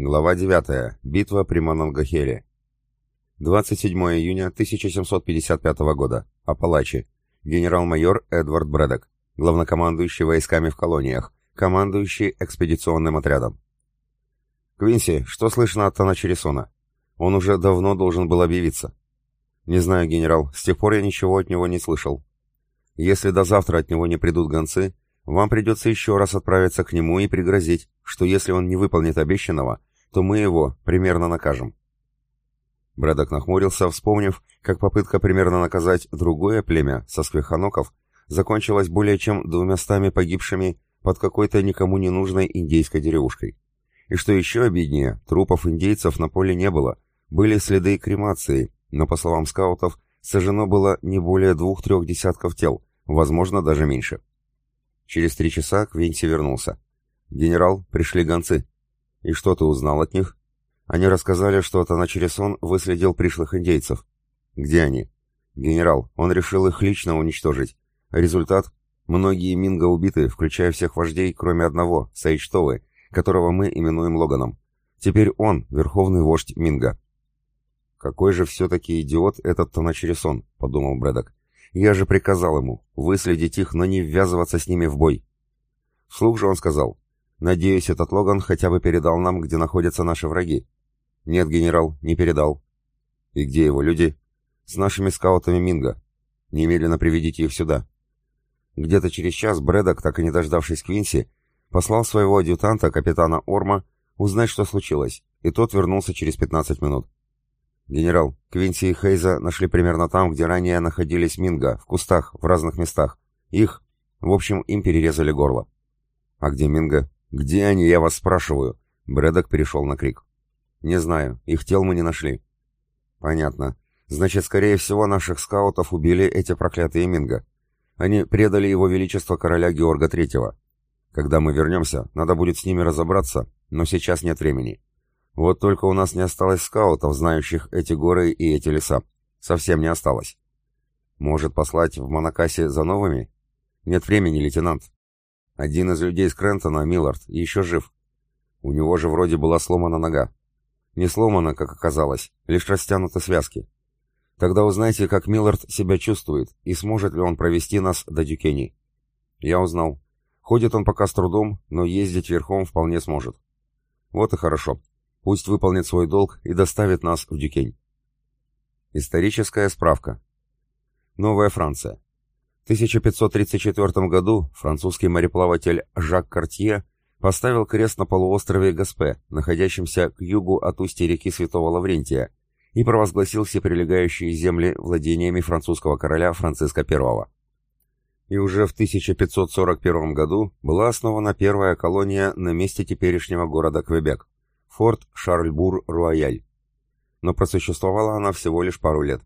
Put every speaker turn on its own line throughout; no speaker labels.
Глава 9. Битва при Монангахеле. 27 июня 1755 года. Апалачи. Генерал-майор Эдвард Брэдок, главнокомандующий войсками в колониях, командующий экспедиционным отрядом. «Квинси, что слышно от Таначерисона? Он уже давно должен был объявиться». «Не знаю, генерал, с тех пор я ничего от него не слышал. Если до завтра от него не придут гонцы, вам придется еще раз отправиться к нему и пригрозить, что если он не выполнит обещанного, то мы его примерно накажем. Брэдок нахмурился, вспомнив, как попытка примерно наказать другое племя со сквеханоков закончилась более чем двумястами погибшими под какой-то никому не нужной индейской деревушкой. И что еще обиднее, трупов индейцев на поле не было, были следы кремации, но, по словам скаутов, сожжено было не более двух-трех десятков тел, возможно, даже меньше. Через три часа Квинси вернулся. «Генерал, пришли гонцы. «И что ты узнал от них?» «Они рассказали, что Таначересон выследил пришлых индейцев». «Где они?» «Генерал, он решил их лично уничтожить. Результат? Многие Минго убиты, включая всех вождей, кроме одного, Сейчтовы, которого мы именуем Логаном. Теперь он, верховный вождь Минго». «Какой же все-таки идиот этот Таначересон», — подумал Брэдок. «Я же приказал ему выследить их, но не ввязываться с ними в бой». Вслух же он сказал, Надеюсь, этот Логан хотя бы передал нам, где находятся наши враги. Нет, генерал, не передал. И где его люди? С нашими скаутами Минга. Немедленно приведите их сюда. Где-то через час Брэдок, так и не дождавшись Квинси, послал своего адъютанта, капитана Орма, узнать, что случилось, и тот вернулся через 15 минут. «Генерал, Квинси и Хейза нашли примерно там, где ранее находились Минга, в кустах, в разных местах. Их, в общем, им перерезали горло». «А где Минга?» «Где они, я вас спрашиваю?» Брэдок перешел на крик. «Не знаю, их тел мы не нашли». «Понятно. Значит, скорее всего, наших скаутов убили эти проклятые Минго. Они предали его величество короля Георга Третьего. Когда мы вернемся, надо будет с ними разобраться, но сейчас нет времени. Вот только у нас не осталось скаутов, знающих эти горы и эти леса. Совсем не осталось. Может, послать в Монакасе за новыми? Нет времени, лейтенант. Один из людей с Крентона, Миллард, еще жив. У него же вроде была сломана нога. Не сломана, как оказалось, лишь растянуты связки. Тогда узнайте, как Миллард себя чувствует и сможет ли он провести нас до Дюкени. Я узнал. Ходит он пока с трудом, но ездить верхом вполне сможет. Вот и хорошо. Пусть выполнит свой долг и доставит нас в Дюкень. Историческая справка. Новая Франция. 1534 году французский мореплаватель Жак Картье поставил крест на полуострове Гаспе, находящемся к югу от устья реки Святого Лаврентия, и провозгласил все прилегающие земли владениями французского короля Франциска I. И уже в 1541 году была основана первая колония на месте теперешнего города Квебек – форт Шарльбур-Руаяль. Но просуществовала она всего лишь пару лет.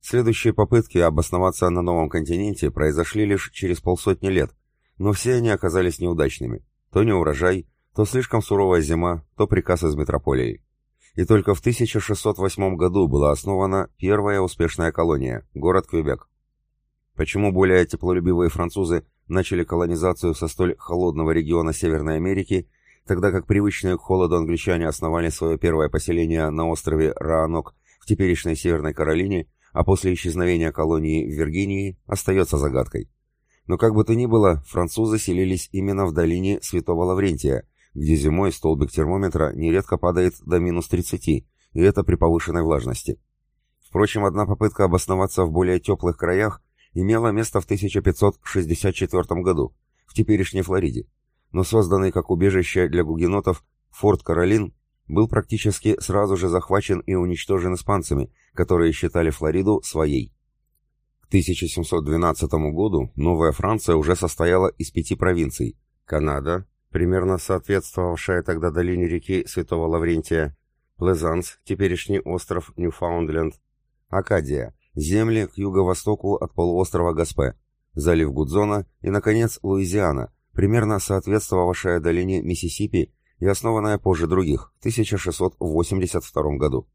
Следующие попытки обосноваться на новом континенте произошли лишь через полсотни лет, но все они оказались неудачными. То не урожай, то слишком суровая зима, то приказ из метрополии. И только в 1608 году была основана первая успешная колония – город Квебек. Почему более теплолюбивые французы начали колонизацию со столь холодного региона Северной Америки, тогда как привычные к холоду англичане основали свое первое поселение на острове Раанок в теперешней Северной Каролине – а после исчезновения колонии в Виргинии остается загадкой. Но как бы то ни было, французы селились именно в долине Святого Лаврентия, где зимой столбик термометра нередко падает до минус 30, и это при повышенной влажности. Впрочем, одна попытка обосноваться в более теплых краях имела место в 1564 году, в теперешней Флориде, но созданный как убежище для гугенотов Форт Каролин был практически сразу же захвачен и уничтожен испанцами, которые считали Флориду своей. К 1712 году Новая Франция уже состояла из пяти провинций. Канада, примерно соответствовавшая тогда долине реки Святого Лаврентия, Плезанс, теперешний остров Ньюфаундленд, Акадия, земли к юго-востоку от полуострова Гаспе, залив Гудзона и, наконец, Луизиана, примерно соответствовавшая долине Миссисипи и основанная позже других, в 1682 году.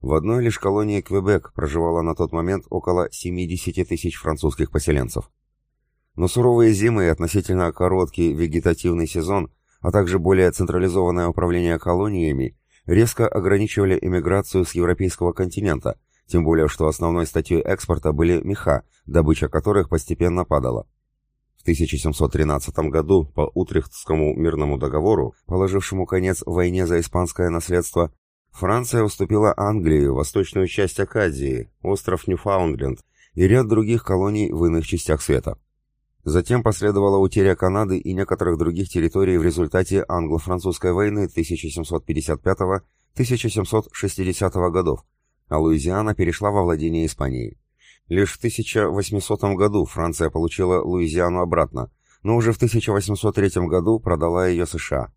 В одной лишь колонии Квебек проживало на тот момент около 70 тысяч французских поселенцев. Но суровые зимы и относительно короткий вегетативный сезон а также более централизованное управление колониями резко ограничивали эмиграцию с европейского континента, тем более что основной статьей экспорта были меха, добыча которых постепенно падала. В 1713 году по Утрехтскому мирному договору, положившему конец войне за испанское наследство, Франция уступила Англии восточную часть Акадии, остров Ньюфаундленд и ряд других колоний в иных частях света. Затем последовала утеря Канады и некоторых других территорий в результате англо-французской войны 1755-1760 годов, а Луизиана перешла во владение Испании. Лишь в 1800 году Франция получила Луизиану обратно, но уже в 1803 году продала ее США.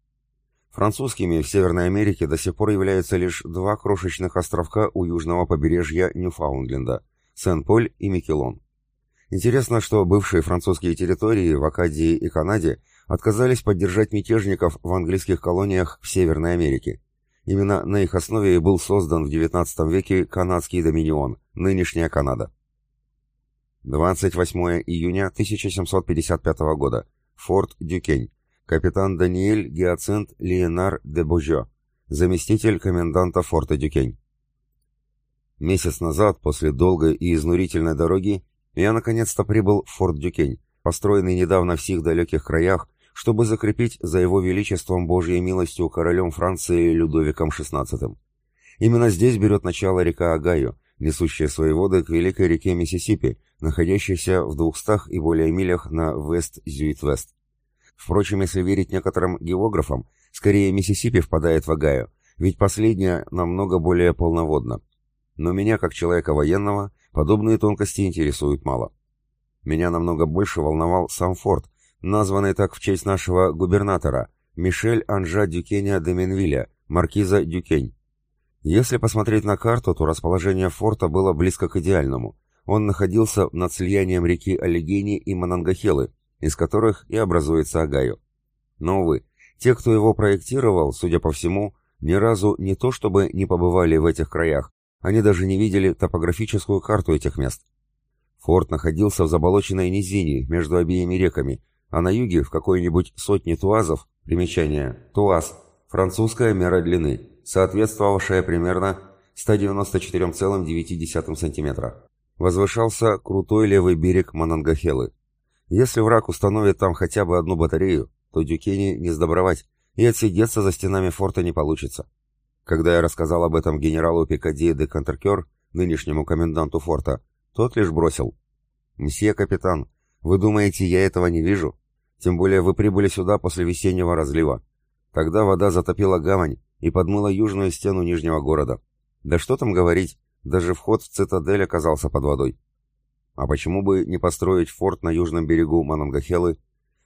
Французскими в Северной Америке до сих пор являются лишь два крошечных островка у южного побережья Ньюфаундленда – Сен-Поль и Микелон. Интересно, что бывшие французские территории в Акадии и Канаде отказались поддержать мятежников в английских колониях в Северной Америке. Именно на их основе был создан в XIX веке канадский доминион, нынешняя Канада. 28 июня 1755 года. Форт Дюкень. Капитан Даниэль Гиацинт Лиенар де Божо. Заместитель коменданта форта Дюкень. Месяц назад, после долгой и изнурительной дороги, я наконец-то прибыл в Форт Дюкень, построенный недавно в сих далеких краях, чтобы закрепить за его величеством Божьей милостью королем Франции Людовиком XVI. Именно здесь берет начало река Огайо, несущая свои воды к великой реке Миссисипи, находящейся в двухстах и более милях на Вест-Зюйд-Вест. Впрочем, если верить некоторым географам, скорее Миссисипи впадает в Огайо, ведь последняя намного более полноводна. Но меня, как человека военного, Подобные тонкости интересуют мало. Меня намного больше волновал сам форт, названный так в честь нашего губернатора, Мишель Анжа Дюкеня де Менвиля, маркиза Дюкень. Если посмотреть на карту, то расположение форта было близко к идеальному. Он находился над слиянием реки Аллигени и Манангахелы, из которых и образуется Агаю. Но, увы, те, кто его проектировал, судя по всему, ни разу не то чтобы не побывали в этих краях, они даже не видели топографическую карту этих мест. Форт находился в заболоченной низине между обеими реками, а на юге в какой-нибудь сотне туазов, примечание, туаз, французская мера длины, соответствовавшая примерно 194,9 см. Возвышался крутой левый берег Манангахелы. Если враг установит там хотя бы одну батарею, то Дюкени не сдобровать, и отсидеться за стенами форта не получится. Когда я рассказал об этом генералу Пикади де Контеркер, нынешнему коменданту форта, тот лишь бросил. «Мсье капитан, вы думаете, я этого не вижу? Тем более вы прибыли сюда после весеннего разлива. Тогда вода затопила гавань и подмыла южную стену Нижнего города. Да что там говорить, даже вход в цитадель оказался под водой. А почему бы не построить форт на южном берегу Манангахелы?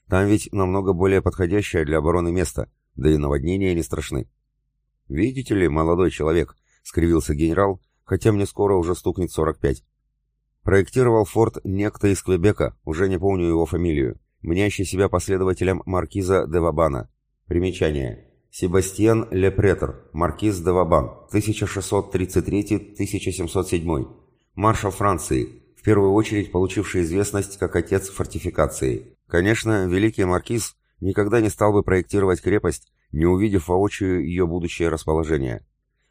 Там ведь намного более подходящее для обороны место, да и наводнения не страшны. «Видите ли, молодой человек», — скривился генерал, хотя мне скоро уже стукнет 45. Проектировал форт некто из Квебека, уже не помню его фамилию, мнящий себя последователем маркиза де Вабана. Примечание. Себастьян Лепретер, маркиз де Вабан, 1633-1707. Маршал Франции, в первую очередь получивший известность как отец фортификации. Конечно, великий маркиз никогда не стал бы проектировать крепость, не увидев воочию ее будущее расположение.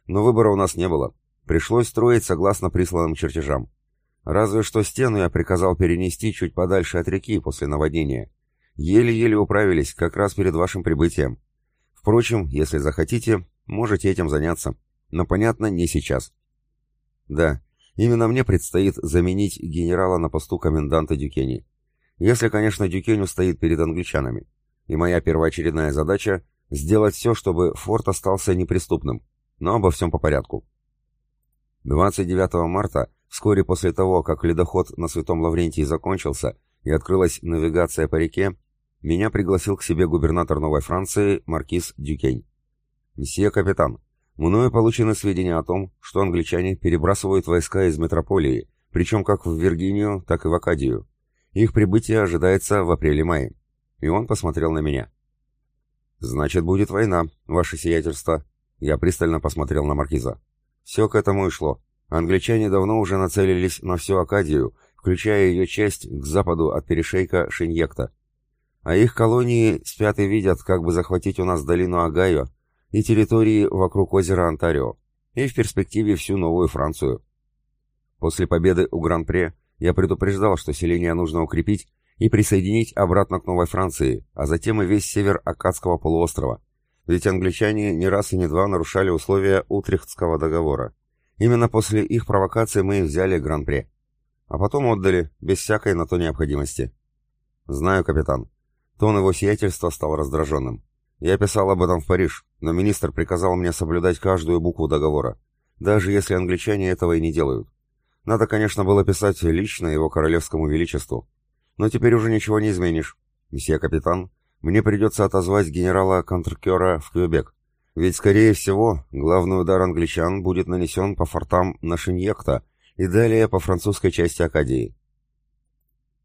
Но выбора у нас не было. Пришлось строить согласно присланным чертежам. Разве что стену я приказал перенести чуть подальше от реки после наводнения. Еле-еле управились, как раз перед вашим прибытием. Впрочем, если захотите, можете этим заняться. Но, понятно, не сейчас. Да, именно мне предстоит заменить генерала на посту коменданта Дюкени. Если, конечно, Дюкень устоит перед англичанами. И моя первоочередная задача Сделать все, чтобы форт остался неприступным. Но обо всем по порядку. 29 марта, вскоре после того, как ледоход на Святом Лаврентии закончился и открылась навигация по реке, меня пригласил к себе губернатор Новой Франции маркиз Дюкень. «Мсье капитан, мною получены сведения о том, что англичане перебрасывают войска из метрополии, причем как в Виргинию, так и в Акадию. Их прибытие ожидается в апреле-мае». И он посмотрел на меня. «Значит, будет война, ваше сиятельство». Я пристально посмотрел на маркиза. Все к этому и шло. Англичане давно уже нацелились на всю Акадию, включая ее часть к западу от перешейка Шиньекта. А их колонии спят и видят, как бы захватить у нас долину Огайо и территории вокруг озера Онтарио, и в перспективе всю Новую Францию. После победы у Гран-Пре я предупреждал, что селение нужно укрепить и присоединить обратно к Новой Франции, а затем и весь север Акадского полуострова, ведь англичане не раз и не два нарушали условия Утрехтского договора. Именно после их провокации мы взяли Гран-Пре. А потом отдали, без всякой на то необходимости. Знаю, капитан. Тон его сиятельства стал раздраженным. Я писал об этом в Париж, но министр приказал мне соблюдать каждую букву договора, даже если англичане этого и не делают. Надо, конечно, было писать лично его королевскому величеству. Но теперь уже ничего не изменишь. Месье капитан, мне придется отозвать генерала Контркера в Квебек. Ведь, скорее всего, главный удар англичан будет нанесен по фортам Нашиньекта и далее по французской части Акадии.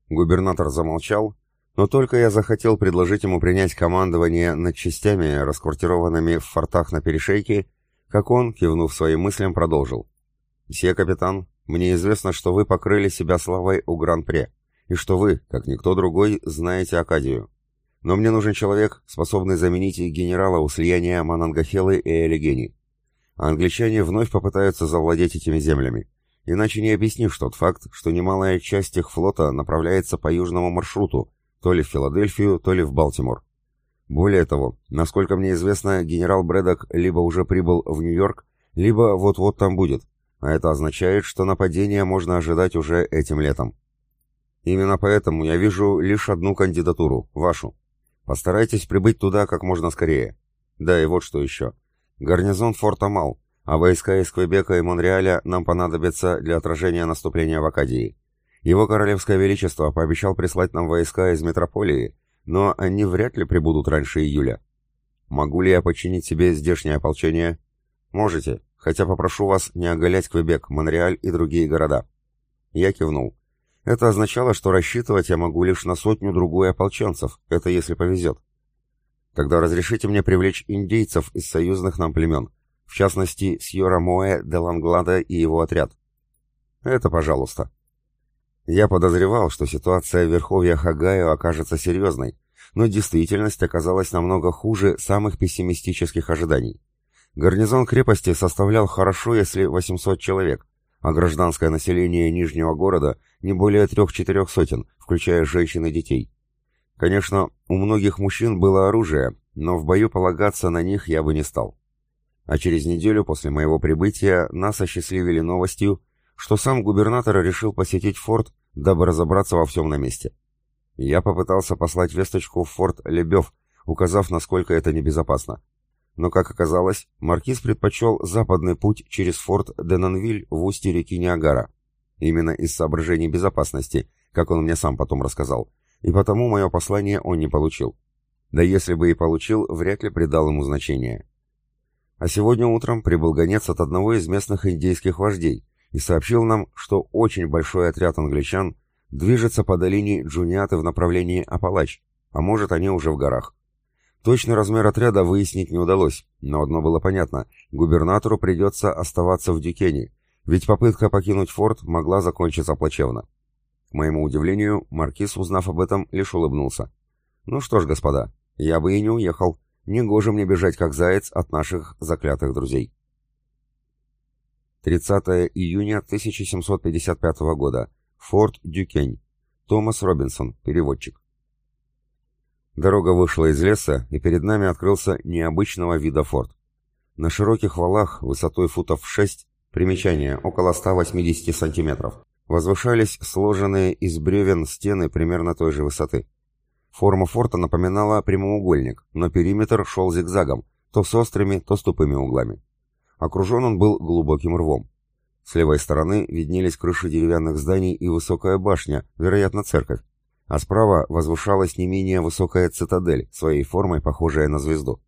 Губернатор замолчал, но только я захотел предложить ему принять командование над частями, расквартированными в фортах на перешейке, как он, кивнув своим мыслям, продолжил. «Мсье капитан, мне известно, что вы покрыли себя славой у Гран-Пре, и что вы, как никто другой, знаете Акадию. Но мне нужен человек, способный заменить генерала у слияния Манангахелы и Элегени. англичане вновь попытаются завладеть этими землями. Иначе не объяснишь тот факт, что немалая часть их флота направляется по южному маршруту, то ли в Филадельфию, то ли в Балтимор. Более того, насколько мне известно, генерал Брэдок либо уже прибыл в Нью-Йорк, либо вот-вот там будет, а это означает, что нападение можно ожидать уже этим летом. Именно поэтому я вижу лишь одну кандидатуру, вашу. Постарайтесь прибыть туда как можно скорее. Да и вот что еще. Гарнизон форта мал, а войска из Квебека и Монреаля нам понадобятся для отражения наступления в Акадии. Его Королевское Величество пообещал прислать нам войска из метрополии, но они вряд ли прибудут раньше июля. Могу ли я подчинить себе здешнее ополчение? Можете, хотя попрошу вас не оголять Квебек, Монреаль и другие города. Я кивнул. Это означало, что рассчитывать я могу лишь на сотню-другую ополченцев, это если повезет. Тогда разрешите мне привлечь индейцев из союзных нам племен, в частности, Сьора Моэ де Ланглада и его отряд. Это пожалуйста. Я подозревал, что ситуация в верховьях Огайо окажется серьезной, но действительность оказалась намного хуже самых пессимистических ожиданий. Гарнизон крепости составлял хорошо, если 800 человек, а гражданское население Нижнего города не более трех-четырех сотен, включая женщин и детей. Конечно, у многих мужчин было оружие, но в бою полагаться на них я бы не стал. А через неделю после моего прибытия нас осчастливили новостью, что сам губернатор решил посетить форт, дабы разобраться во всем на месте. Я попытался послать весточку в форт Лебев, указав, насколько это небезопасно. Но, как оказалось, маркиз предпочел западный путь через форт Денонвиль в устье реки Ниагара. Именно из соображений безопасности, как он мне сам потом рассказал. И потому мое послание он не получил. Да если бы и получил, вряд ли придал ему значение. А сегодня утром прибыл гонец от одного из местных индейских вождей и сообщил нам, что очень большой отряд англичан движется по долине Джуниаты в направлении Апалач, а может они уже в горах. Точный размер отряда выяснить не удалось, но одно было понятно – губернатору придется оставаться в Дюкене, ведь попытка покинуть форт могла закончиться плачевно. К моему удивлению, маркиз, узнав об этом, лишь улыбнулся. «Ну что ж, господа, я бы и не уехал. Негоже мне бежать, как заяц, от наших заклятых друзей». 30 июня 1755 года. Форт Дюкень. Томас Робинсон, переводчик. Дорога вышла из леса, и перед нами открылся необычного вида форт. На широких валах, высотой футов 6, примечание, около 180 сантиметров, возвышались сложенные из бревен стены примерно той же высоты. Форма форта напоминала прямоугольник, но периметр шел зигзагом, то с острыми, то с тупыми углами. Окружен он был глубоким рвом. С левой стороны виднелись крыши деревянных зданий и высокая башня, вероятно, церковь а справа возвышалась не менее высокая цитадель, своей формой похожая на звезду.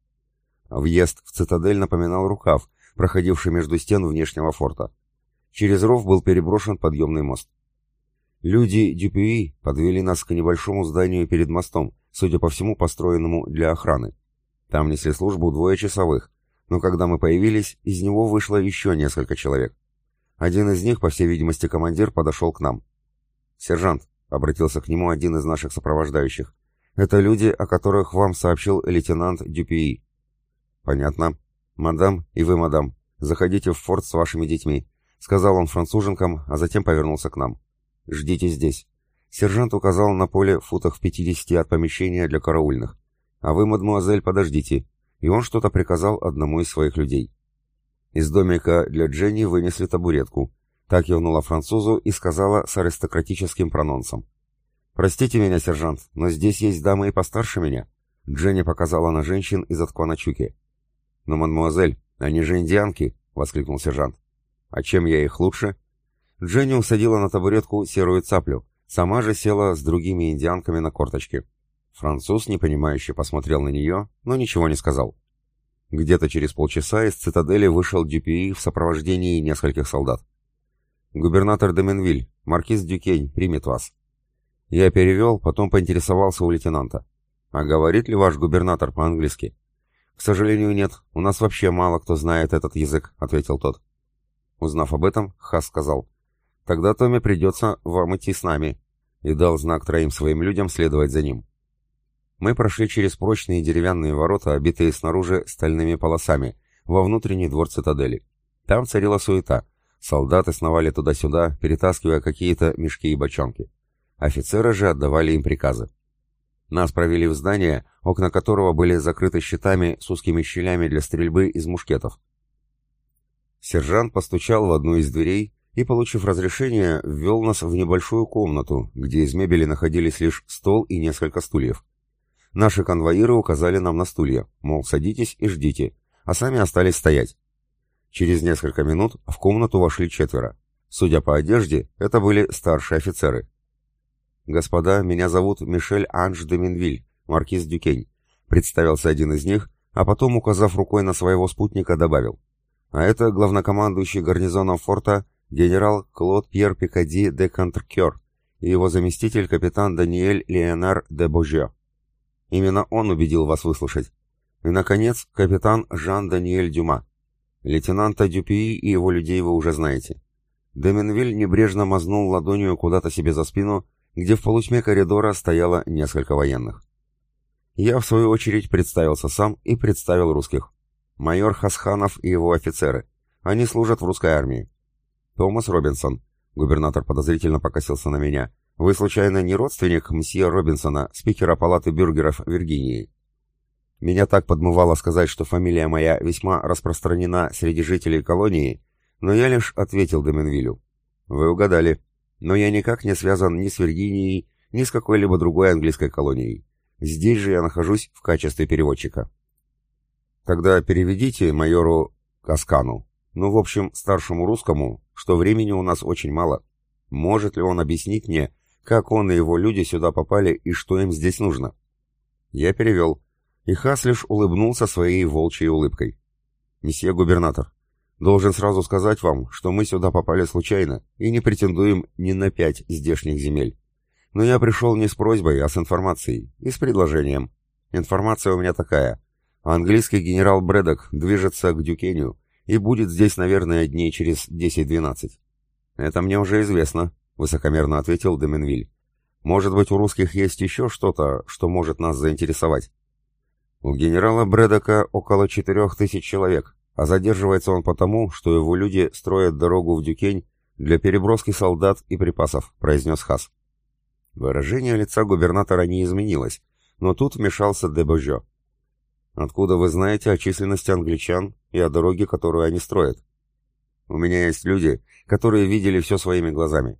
Въезд в цитадель напоминал рукав, проходивший между стен внешнего форта. Через ров был переброшен подъемный мост. Люди Дюпюи подвели нас к небольшому зданию перед мостом, судя по всему, построенному для охраны. Там несли службу двое часовых, но когда мы появились, из него вышло еще несколько человек. Один из них, по всей видимости, командир, подошел к нам. «Сержант, — обратился к нему один из наших сопровождающих. Это люди, о которых вам сообщил лейтенант Дюпии». «Понятно. Мадам и вы, мадам, заходите в форт с вашими детьми», — сказал он француженкам, а затем повернулся к нам. «Ждите здесь». Сержант указал на поле футах в пятидесяти от помещения для караульных. «А вы, мадмуазель, подождите». И он что-то приказал одному из своих людей. Из домика для Дженни вынесли табуретку. Так кивнула французу и сказала с аристократическим прононсом. «Простите меня, сержант, но здесь есть дамы и постарше меня». Дженни показала на женщин из Аткваначуки. «Но, мадмуазель, они же индианки!» — воскликнул сержант. «А чем я их лучше?» Дженни усадила на табуретку серую цаплю, сама же села с другими индианками на корточке. Француз, непонимающе, посмотрел на нее, но ничего не сказал. Где-то через полчаса из цитадели вышел Дюпюи в сопровождении нескольких солдат. «Губернатор Деменвиль, маркиз Дюкень, примет вас». Я перевел, потом поинтересовался у лейтенанта. «А говорит ли ваш губернатор по-английски?» «К сожалению, нет. У нас вообще мало кто знает этот язык», — ответил тот. Узнав об этом, Хас сказал. «Тогда Томми придется вам идти с нами», и дал знак троим своим людям следовать за ним. Мы прошли через прочные деревянные ворота, обитые снаружи стальными полосами, во внутренний двор цитадели. Там царила суета. Солдаты сновали туда-сюда, перетаскивая какие-то мешки и бочонки. Офицеры же отдавали им приказы. Нас провели в здание, окна которого были закрыты щитами с узкими щелями для стрельбы из мушкетов. Сержант постучал в одну из дверей и, получив разрешение, ввел нас в небольшую комнату, где из мебели находились лишь стол и несколько стульев. Наши конвоиры указали нам на стулья, мол, садитесь и ждите, а сами остались стоять. Через несколько минут в комнату вошли четверо. Судя по одежде, это были старшие офицеры. «Господа, меня зовут Мишель Анж де Минвиль, маркиз Дюкень», представился один из них, а потом, указав рукой на своего спутника, добавил. «А это главнокомандующий гарнизоном форта генерал Клод Пьер Пикади де Контркер и его заместитель капитан Даниэль Леонар де Божье. Именно он убедил вас выслушать. И, наконец, капитан Жан-Даниэль Дюма. Лейтенанта Дюпии и его людей вы уже знаете. Деменвиль небрежно мазнул ладонью куда-то себе за спину, где в полутьме коридора стояло несколько военных. Я, в свою очередь, представился сам и представил русских. Майор Хасханов и его офицеры. Они служат в русской армии. Томас Робинсон. Губернатор подозрительно покосился на меня. Вы, случайно, не родственник мсье Робинсона, спикера палаты бюргеров Виргинии? Меня так подмывало сказать, что фамилия моя весьма распространена среди жителей колонии, но я лишь ответил Доменвилю. Вы угадали. Но я никак не связан ни с Виргинией, ни с какой-либо другой английской колонией. Здесь же я нахожусь в качестве переводчика. Тогда переведите майору Каскану, ну, в общем, старшему русскому, что времени у нас очень мало. Может ли он объяснить мне, как он и его люди сюда попали и что им здесь нужно. Я перевел, и Хас лишь улыбнулся своей волчьей улыбкой. «Месье губернатор, должен сразу сказать вам, что мы сюда попали случайно и не претендуем ни на пять здешних земель. Но я пришел не с просьбой, а с информацией и с предложением. Информация у меня такая. Английский генерал Брэдок движется к Дюкению и будет здесь, наверное, дней через 10-12. Это мне уже известно, — высокомерно ответил Деменвиль. «Может быть, у русских есть еще что-то, что может нас заинтересовать?» «У генерала Брэдока около четырех тысяч человек, а задерживается он потому, что его люди строят дорогу в Дюкень для переброски солдат и припасов», — произнес Хас. Выражение лица губернатора не изменилось, но тут вмешался Дебожо. «Откуда вы знаете о численности англичан и о дороге, которую они строят?» «У меня есть люди, которые видели все своими глазами.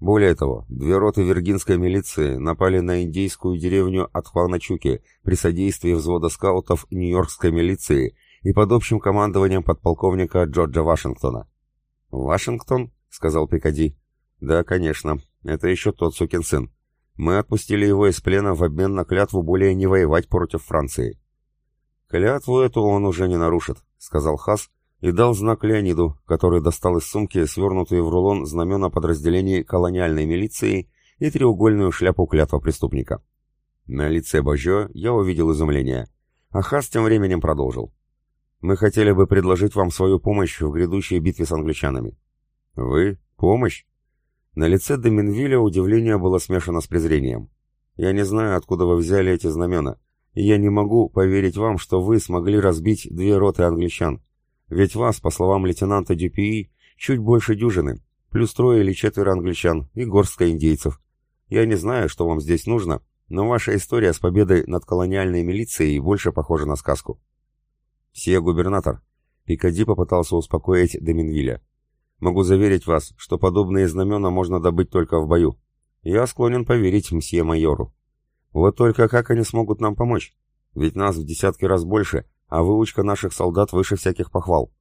Более того, две роты виргинской милиции напали на индейскую деревню Атхуаначуки при содействии взвода скаутов Нью-Йоркской милиции и под общим командованием подполковника Джорджа Вашингтона. «Вашингтон?» — сказал Пикади. «Да, конечно. Это еще тот сукин сын. Мы отпустили его из плена в обмен на клятву более не воевать против Франции». «Клятву эту он уже не нарушит», — сказал Хас, и дал знак Леониду, который достал из сумки свернутые в рулон знамена подразделений колониальной милиции и треугольную шляпу клятва преступника. На лице Божо я увидел изумление, а Хас тем временем продолжил. «Мы хотели бы предложить вам свою помощь в грядущей битве с англичанами». «Вы? Помощь?» На лице Доминвиля удивление было смешано с презрением. Я не знаю, откуда вы взяли эти знамена, и я не могу поверить вам, что вы смогли разбить две роты англичан. Ведь вас, по словам лейтенанта Дюпии, чуть больше дюжины, плюс трое или четверо англичан и горстка индейцев. Я не знаю, что вам здесь нужно, но ваша история с победой над колониальной милицией больше похожа на сказку. Все губернатор. Пикади попытался успокоить Деминвиля. Могу заверить вас, что подобные знамена можно добыть только в бою. Я склонен поверить мсье майору. Вот только как они смогут нам помочь? Ведь нас в десятки раз больше, а выучка наших солдат выше всяких похвал.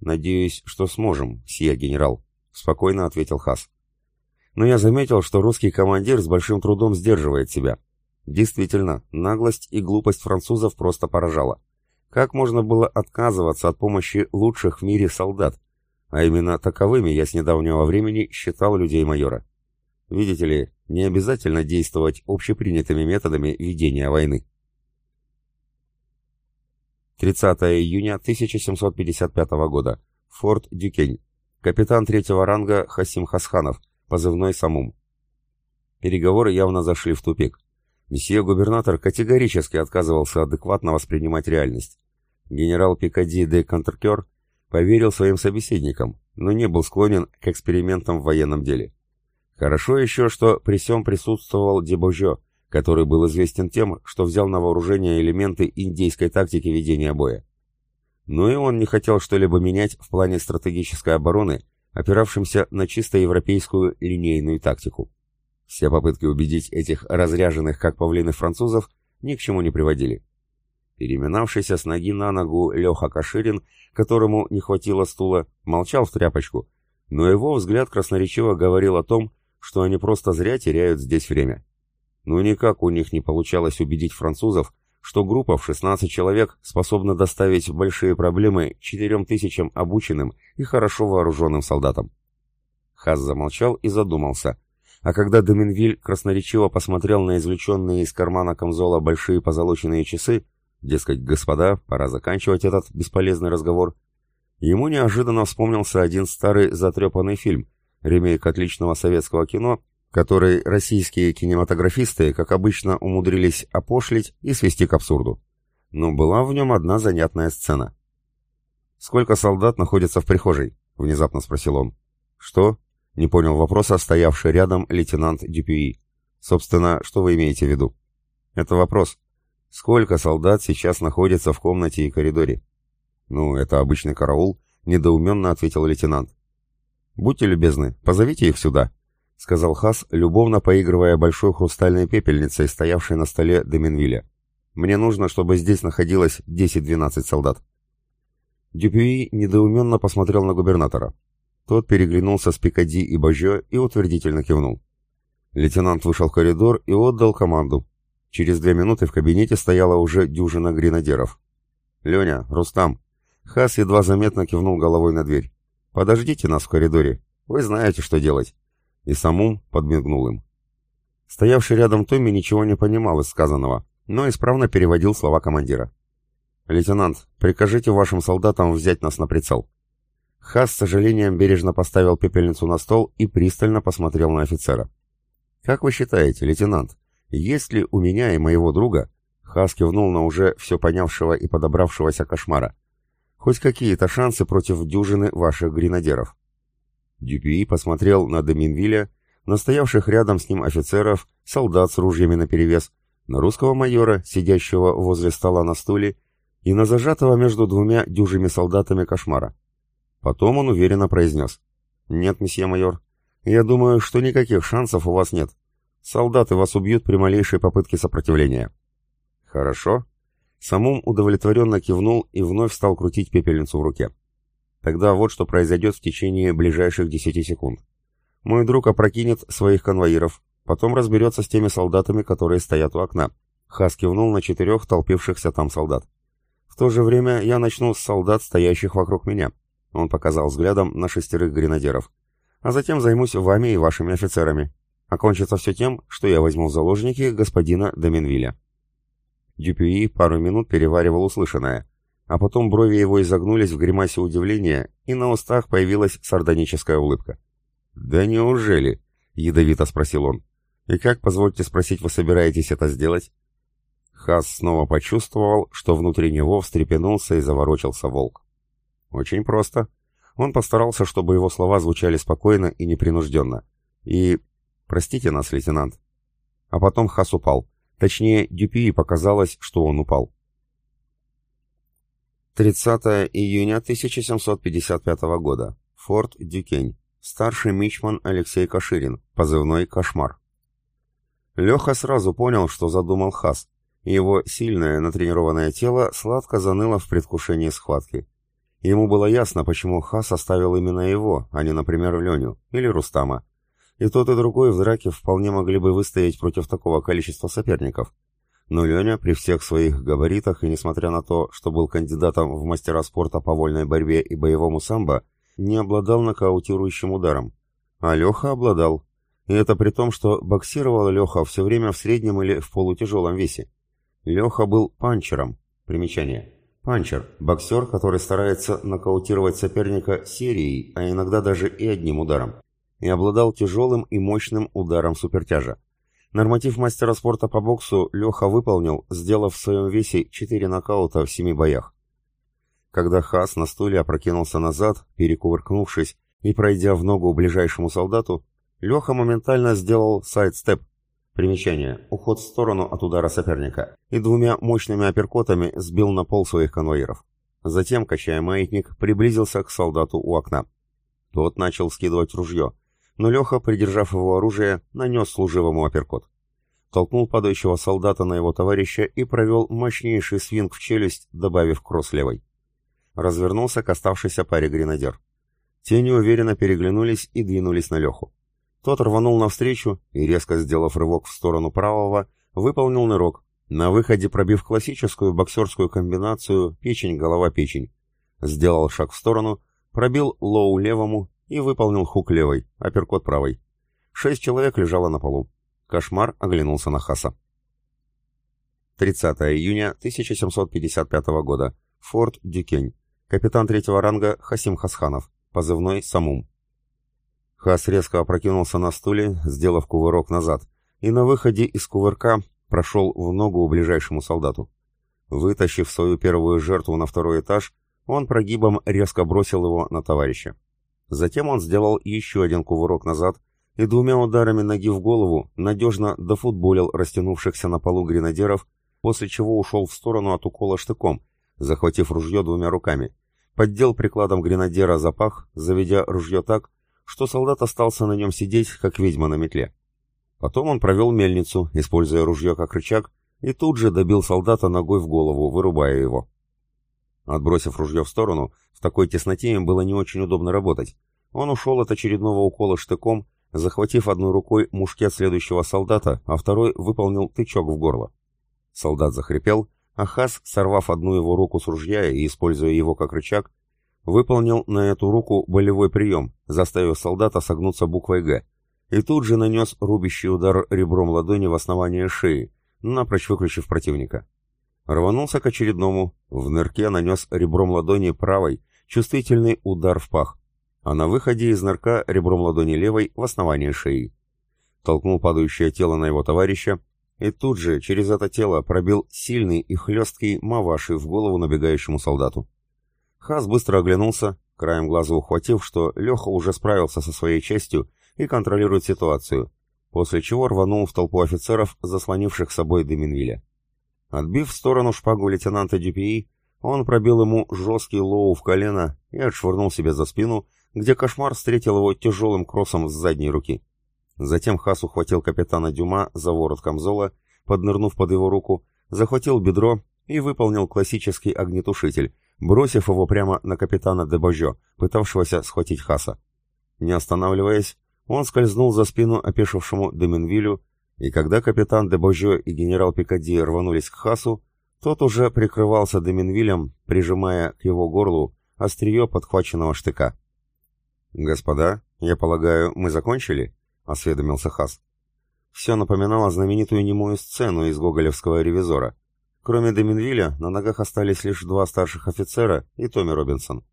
Надеюсь, что сможем, сия генерал, спокойно ответил Хас. Но я заметил, что русский командир с большим трудом сдерживает себя. Действительно, наглость и глупость французов просто поражала. Как можно было отказываться от помощи лучших в мире солдат, а именно таковыми я с недавнего времени считал людей майора. Видите ли, не обязательно действовать общепринятыми методами ведения войны. 30 июня 1755 года. Форт Дюкень. Капитан третьего ранга Хасим Хасханов, позывной Самум. Переговоры явно зашли в тупик. Месье губернатор категорически отказывался адекватно воспринимать реальность. Генерал Пикади де Контркер поверил своим собеседникам, но не был склонен к экспериментам в военном деле. Хорошо еще, что при всем присутствовал Дебожо, который был известен тем, что взял на вооружение элементы индейской тактики ведения боя. Но и он не хотел что-либо менять в плане стратегической обороны, опиравшимся на чисто европейскую линейную тактику. Все попытки убедить этих разряженных как павлины французов ни к чему не приводили. Переминавшийся с ноги на ногу Леха Каширин, которому не хватило стула, молчал в тряпочку, но его взгляд красноречиво говорил о том, что они просто зря теряют здесь время. Ну никак у них не получалось убедить французов, что группа в 16 человек способна доставить большие проблемы четырем тысячам обученным и хорошо вооруженным солдатам. Хаз замолчал и задумался, а когда Доминвиль красноречиво посмотрел на извлеченные из кармана камзола большие позолоченные часы, Дескать, господа, пора заканчивать этот бесполезный разговор. Ему неожиданно вспомнился один старый затрепанный фильм, ремейк отличного советского кино, который российские кинематографисты, как обычно, умудрились опошлить и свести к абсурду. Но была в нем одна занятная сцена. «Сколько солдат находится в прихожей?» — внезапно спросил он. «Что?» — не понял вопроса стоявший рядом лейтенант Дюпюи. «Собственно, что вы имеете в виду?» «Это вопрос. Сколько солдат сейчас находится в комнате и коридоре? Ну, это обычный караул, недоуменно ответил лейтенант. Будьте любезны, позовите их сюда, сказал Хас, любовно поигрывая большой хрустальной пепельницей, стоявшей на столе Деминвиля. Мне нужно, чтобы здесь находилось 10-12 солдат. Дюпюи недоуменно посмотрел на губернатора. Тот переглянулся с Пикади и Бажо и утвердительно кивнул. Лейтенант вышел в коридор и отдал команду. Через две минуты в кабинете стояла уже дюжина гренадеров. «Леня, Рустам!» Хас едва заметно кивнул головой на дверь. «Подождите нас в коридоре. Вы знаете, что делать». И Самум подмигнул им. Стоявший рядом Томми ничего не понимал из сказанного, но исправно переводил слова командира. «Лейтенант, прикажите вашим солдатам взять нас на прицел». Хас с сожалением бережно поставил пепельницу на стол и пристально посмотрел на офицера. «Как вы считаете, лейтенант, есть ли у меня и моего друга, Хас кивнул на уже все понявшего и подобравшегося кошмара, хоть какие-то шансы против дюжины ваших гренадеров? Дюпюи посмотрел на Доминвиля, на стоявших рядом с ним офицеров, солдат с ружьями наперевес, на русского майора, сидящего возле стола на стуле, и на зажатого между двумя дюжими солдатами кошмара. Потом он уверенно произнес. «Нет, месье майор, я думаю, что никаких шансов у вас нет. Солдаты вас убьют при малейшей попытке сопротивления. Хорошо. Самум удовлетворенно кивнул и вновь стал крутить пепельницу в руке. Тогда вот что произойдет в течение ближайших десяти секунд. Мой друг опрокинет своих конвоиров, потом разберется с теми солдатами, которые стоят у окна. Хас кивнул на четырех толпившихся там солдат. В то же время я начну с солдат, стоящих вокруг меня. Он показал взглядом на шестерых гренадеров. А затем займусь вами и вашими офицерами. Окончится все тем, что я возьму в заложники господина Доменвиля. Дюпюи пару минут переваривал услышанное, а потом брови его изогнулись в гримасе удивления, и на устах появилась сардоническая улыбка. «Да неужели?» — ядовито спросил он. «И как, позвольте спросить, вы собираетесь это сделать?» Хас снова почувствовал, что внутри него встрепенулся и заворочился волк. Очень просто. Он постарался, чтобы его слова звучали спокойно и непринужденно. И... Простите нас, лейтенант. А потом Хас упал. Точнее, Дюпи показалось, что он упал. 30 июня 1755 года. Форт Дюкень. Старший мичман Алексей Каширин. Позывной «Кошмар». Леха сразу понял, что задумал Хас. Его сильное, натренированное тело сладко заныло в предвкушении схватки. Ему было ясно, почему Хас оставил именно его, а не, например, Леню или Рустама. И тот, и другой в драке вполне могли бы выстоять против такого количества соперников. Но Леня при всех своих габаритах и несмотря на то, что был кандидатом в мастера спорта по вольной борьбе и боевому самбо, не обладал нокаутирующим ударом. А Леха обладал. И это при том, что боксировал Леха все время в среднем или в полутяжелом весе. Леха был панчером. Примечание. Панчер – боксер, который старается нокаутировать соперника серией, а иногда даже и одним ударом. И обладал тяжелым и мощным ударом супертяжа. Норматив мастера спорта по боксу Леха выполнил, сделав в своем весе 4 нокаута в 7 боях. Когда Хас на стуле опрокинулся назад, перекувыркнувшись и пройдя в ногу ближайшему солдату, Леха моментально сделал сайд-степ, Примечание. Уход в сторону от удара соперника. И двумя мощными апперкотами сбил на пол своих конвоиров. Затем, качая маятник, приблизился к солдату у окна. Тот начал скидывать ружье, но Леха, придержав его оружие, нанес служивому апперкот. Толкнул падающего солдата на его товарища и провел мощнейший свинг в челюсть, добавив кросс левой. Развернулся к оставшейся паре гренадер. Те неуверенно переглянулись и двинулись на Леху. Тот рванул навстречу и, резко сделав рывок в сторону правого, выполнил нырок, на выходе пробив классическую боксерскую комбинацию печень-голова-печень. Сделал шаг в сторону, пробил лоу левому и выполнил хук левой, апперкот правой. Шесть человек лежало на полу. Кошмар оглянулся на Хаса. 30 июня 1755 года. Форт Дюкень. Капитан третьего ранга Хасим Хасханов. Позывной Самум. Хас резко опрокинулся на стуле, сделав кувырок назад, и на выходе из кувырка прошел в ногу ближайшему солдату. Вытащив свою первую жертву на второй этаж, он прогибом резко бросил его на товарища. Затем он сделал еще один кувырок назад и двумя ударами ноги в голову надежно дофутболил растянувшихся на полу гренадеров, после чего ушел в сторону от укола штыком, захватив ружье двумя руками, поддел прикладом гренадера запах, заведя ружье так, что солдат остался на нем сидеть, как ведьма на метле. Потом он провел мельницу, используя ружье как рычаг, и тут же добил солдата ногой в голову, вырубая его. Отбросив ружье в сторону, в такой тесноте им было не очень удобно работать. Он ушел от очередного укола штыком, захватив одной рукой мушкет следующего солдата, а второй выполнил тычок в горло. Солдат захрипел, а Хас, сорвав одну его руку с ружья и используя его как рычаг, выполнил на эту руку болевой прием, заставив солдата согнуться буквой «Г», и тут же нанес рубящий удар ребром ладони в основание шеи, напрочь выключив противника. Рванулся к очередному, в нырке нанес ребром ладони правой чувствительный удар в пах, а на выходе из нырка ребром ладони левой в основание шеи. Толкнул падающее тело на его товарища, и тут же через это тело пробил сильный и хлесткий маваши в голову набегающему солдату. Хас быстро оглянулся, краем глаза ухватив, что Леха уже справился со своей частью и контролирует ситуацию, после чего рванул в толпу офицеров, заслонивших собой де Менвиля. Отбив в сторону шпагу лейтенанта Дюпии, он пробил ему жесткий лоу в колено и отшвырнул себе за спину, где кошмар встретил его тяжелым кроссом с задней руки. Затем Хас ухватил капитана Дюма за ворот камзола, поднырнув под его руку, захватил бедро и выполнил классический огнетушитель, бросив его прямо на капитана Дебожо, пытавшегося схватить Хаса. Не останавливаясь, он скользнул за спину опешившему Деменвилю, и когда капитан Дебожо и генерал Пикади рванулись к Хасу, тот уже прикрывался Деменвилем, прижимая к его горлу острие подхваченного штыка. «Господа, я полагаю, мы закончили?» — осведомился Хас. Все напоминало знаменитую немую сцену из гоголевского ревизора — Кроме Деминвиля, на ногах остались лишь два старших офицера и Томми Робинсон.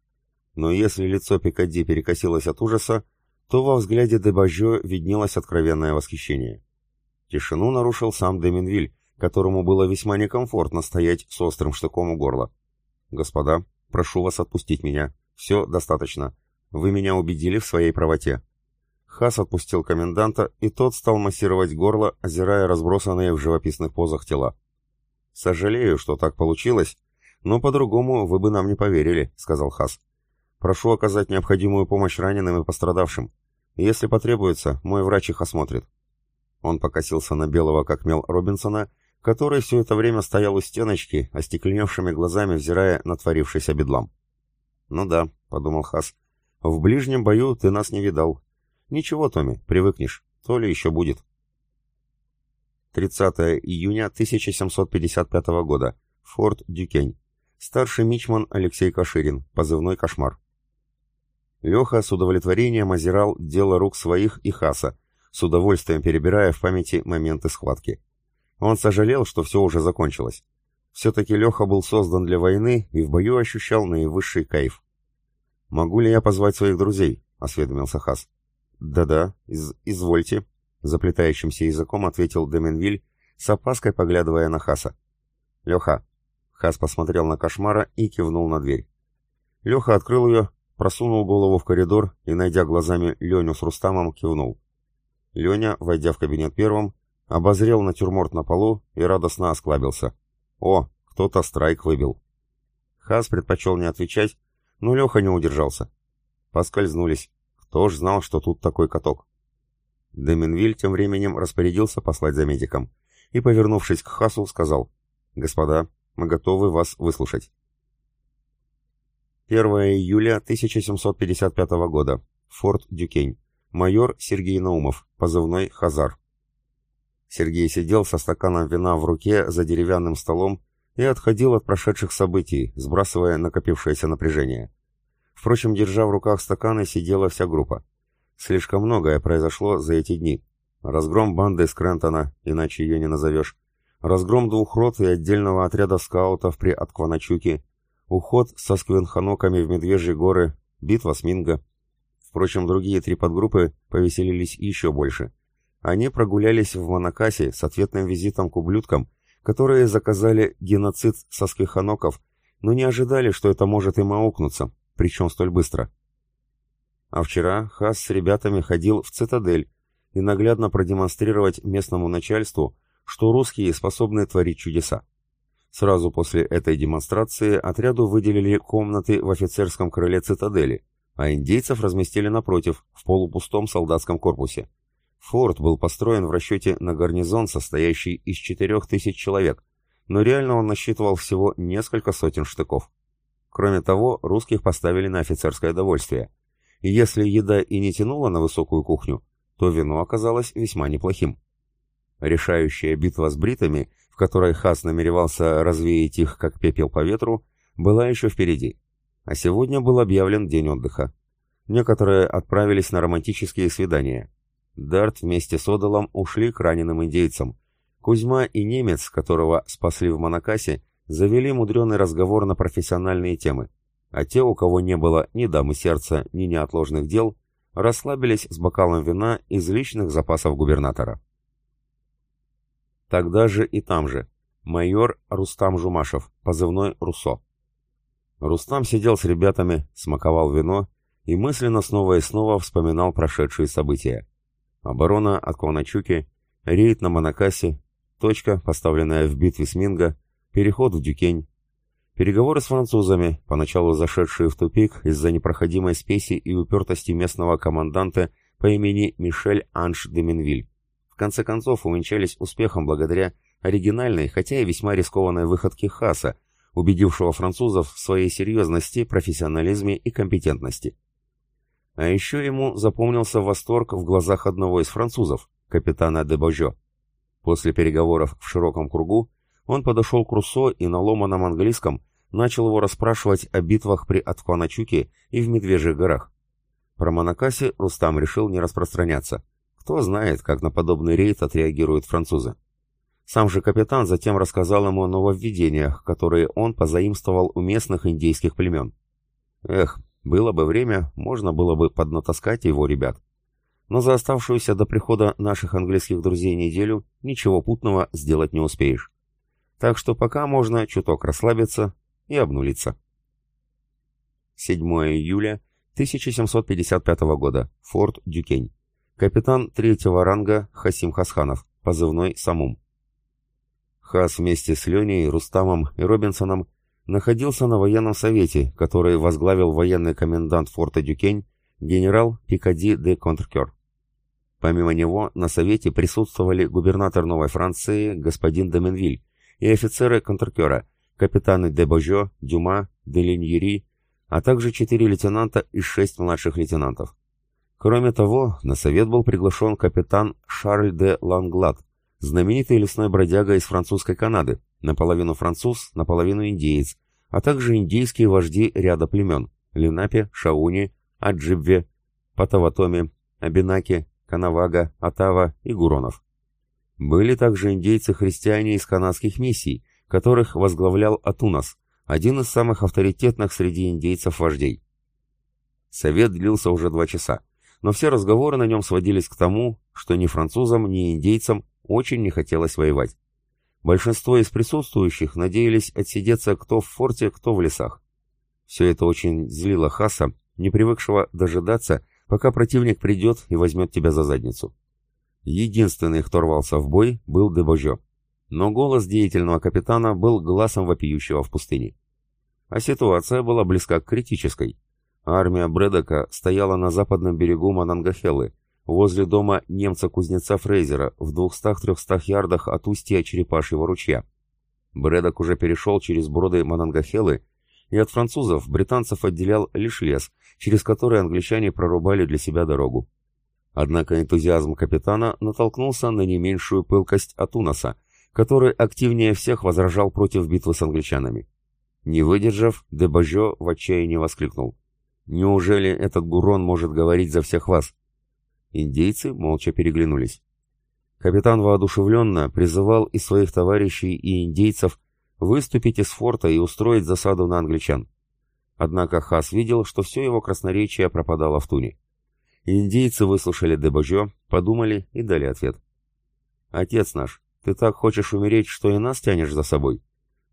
Но если лицо Пикадди перекосилось от ужаса, то во взгляде Дебажо виднелось откровенное восхищение. Тишину нарушил сам Деминвиль, которому было весьма некомфортно стоять с острым штыком у горла. «Господа, прошу вас отпустить меня. Все достаточно. Вы меня убедили в своей правоте». Хас отпустил коменданта, и тот стал массировать горло, озирая разбросанные в живописных позах тела. «Сожалею, что так получилось, но по-другому вы бы нам не поверили», — сказал Хас. «Прошу оказать необходимую помощь раненым и пострадавшим. Если потребуется, мой врач их осмотрит». Он покосился на белого как мел Робинсона который все это время стоял у стеночки, остекленевшими глазами взирая на творившийся бедлам. «Ну да», — подумал Хас, — «в ближнем бою ты нас не видал. Ничего, Томми, привыкнешь, то ли еще будет». 30 июня 1755 года. Форт Дюкень. Старший мичман Алексей Каширин. Позывной «Кошмар». Леха с удовлетворением озирал дело рук своих и Хаса, с удовольствием перебирая в памяти моменты схватки. Он сожалел, что все уже закончилось. Все-таки Леха был создан для войны и в бою ощущал наивысший кайф. «Могу ли я позвать своих друзей?» — осведомился Хас. «Да-да, из извольте», — заплетающимся языком ответил Деменвиль, с опаской поглядывая на Хаса. «Леха». Хас посмотрел на кошмара и кивнул на дверь. Леха открыл ее, просунул голову в коридор и, найдя глазами Леню с Рустамом, кивнул. Леня, войдя в кабинет первым, обозрел натюрморт на полу и радостно осклабился. «О, кто-то страйк выбил». Хас предпочел не отвечать, но Леха не удержался. Поскользнулись. Кто ж знал, что тут такой каток? Деменвиль тем временем распорядился послать за медиком и, повернувшись к Хасу, сказал «Господа, мы готовы вас выслушать». 1 июля 1755 года. Форт Дюкень. Майор Сергей Наумов. Позывной Хазар. Сергей сидел со стаканом вина в руке за деревянным столом и отходил от прошедших событий, сбрасывая накопившееся напряжение. Впрочем, держа в руках стаканы, сидела вся группа. Слишком многое произошло за эти дни. Разгром банды Скрентона, иначе ее не назовешь. Разгром двух рот и отдельного отряда скаутов при Аткваначуке. Уход со сквинханоками в Медвежьи горы. Битва с Минго. Впрочем, другие три подгруппы повеселились еще больше. Они прогулялись в Монакасе с ответным визитом к ублюдкам, которые заказали геноцид соскиханоков, но не ожидали, что это может им аукнуться, причем столь быстро. А вчера Хас с ребятами ходил в цитадель и наглядно продемонстрировать местному начальству, что русские способны творить чудеса. Сразу после этой демонстрации отряду выделили комнаты в офицерском крыле цитадели, а индейцев разместили напротив, в полупустом солдатском корпусе. Форт был построен в расчете на гарнизон, состоящий из четырех тысяч человек, но реально он насчитывал всего несколько сотен штыков. Кроме того, русских поставили на офицерское довольствие. И если еда и не тянула на высокую кухню, то вино оказалось весьма неплохим. Решающая битва с бритами, в которой Хас намеревался развеять их, как пепел по ветру, была еще впереди. А сегодня был объявлен день отдыха. Некоторые отправились на романтические свидания. Дарт вместе с Одалом ушли к раненым индейцам. Кузьма и немец, которого спасли в Монакасе, завели мудреный разговор на профессиональные темы. А те, у кого не было ни дамы сердца, ни неотложных дел, расслабились с бокалом вина из личных запасов губернатора. Тогда же и там же. Майор Рустам Жумашев, позывной Руссо. Рустам сидел с ребятами, смаковал вино и мысленно снова и снова вспоминал прошедшие события. Оборона от Кваначуки, рейд на Монакасе, точка, поставленная в битве с Минго, переход в Дюкень. Переговоры с французами, поначалу зашедшие в тупик из-за непроходимой спеси и упертости местного команданта по имени Мишель Анш де Минвиль. В конце концов увенчались успехом благодаря оригинальной, хотя и весьма рискованной выходке Хаса, убедившего французов в своей серьезности, профессионализме и компетентности. А еще ему запомнился восторг в глазах одного из французов, капитана де Божо. После переговоров в широком кругу он подошел к Руссо и на ломаном английском начал его расспрашивать о битвах при Аткваначуке и в Медвежьих горах. Про Монакаси Рустам решил не распространяться. Кто знает, как на подобный рейд отреагируют французы. Сам же капитан затем рассказал ему о нововведениях, которые он позаимствовал у местных индейских племен. Эх, было бы время, можно было бы поднатаскать его ребят. но за оставшуюся до прихода наших английских друзей неделю ничего путного сделать не успеешь. Так что пока можно чуток расслабиться и обнулиться. 7 июля 1755 года. Форт Дюкень. Капитан третьего ранга Хасим Хасханов, позывной Самум. Хас вместе с Леней, Рустамом и Робинсоном находился на военном совете, который возглавил военный комендант форта Дюкень генерал Пикади де Контркер. Помимо него на совете присутствовали губернатор Новой Франции господин Доменвиль и офицеры Контркера, капитаны де Божо, Дюма, де Линьери, а также четыре лейтенанта и шесть младших лейтенантов. Кроме того, на совет был приглашен капитан Шарль де Ланглад, знаменитый лесной бродяга из французской Канады, наполовину француз, наполовину индеец, а также индейские вожди ряда племен – Ленапе, Шауни, Аджибве, Патаватоме, Абинаке, Канавага, Атава и Гуронов. Были также индейцы-христиане из канадских миссий, которых возглавлял Атунас, один из самых авторитетных среди индейцев-вождей. Совет длился уже два часа но все разговоры на нем сводились к тому, что ни французам, ни индейцам очень не хотелось воевать. Большинство из присутствующих надеялись отсидеться кто в форте, кто в лесах. Все это очень злило Хаса, не привыкшего дожидаться, пока противник придет и возьмет тебя за задницу. Единственный, кто рвался в бой, был Дебожо. Но голос деятельного капитана был глазом вопиющего в пустыне. А ситуация была близка к критической. Армия Брэдока стояла на западном берегу Манангахелы, возле дома немца-кузнеца Фрейзера, в 200-300 ярдах от устья Черепашьего ручья. Брэдок уже перешел через броды Манангахелы, и от французов британцев отделял лишь лес, через который англичане прорубали для себя дорогу. Однако энтузиазм капитана натолкнулся на не меньшую пылкость Атунаса, который активнее всех возражал против битвы с англичанами. Не выдержав, Дебажо в отчаянии воскликнул. Неужели этот Гурон может говорить за всех вас? Индейцы молча переглянулись. Капитан воодушевленно призывал и своих товарищей, и индейцев выступить из форта и устроить засаду на англичан. Однако Хас видел, что все его красноречие пропадало в туне. Индейцы выслушали Дебажо, подумали и дали ответ. «Отец наш, ты так хочешь умереть, что и нас тянешь за собой?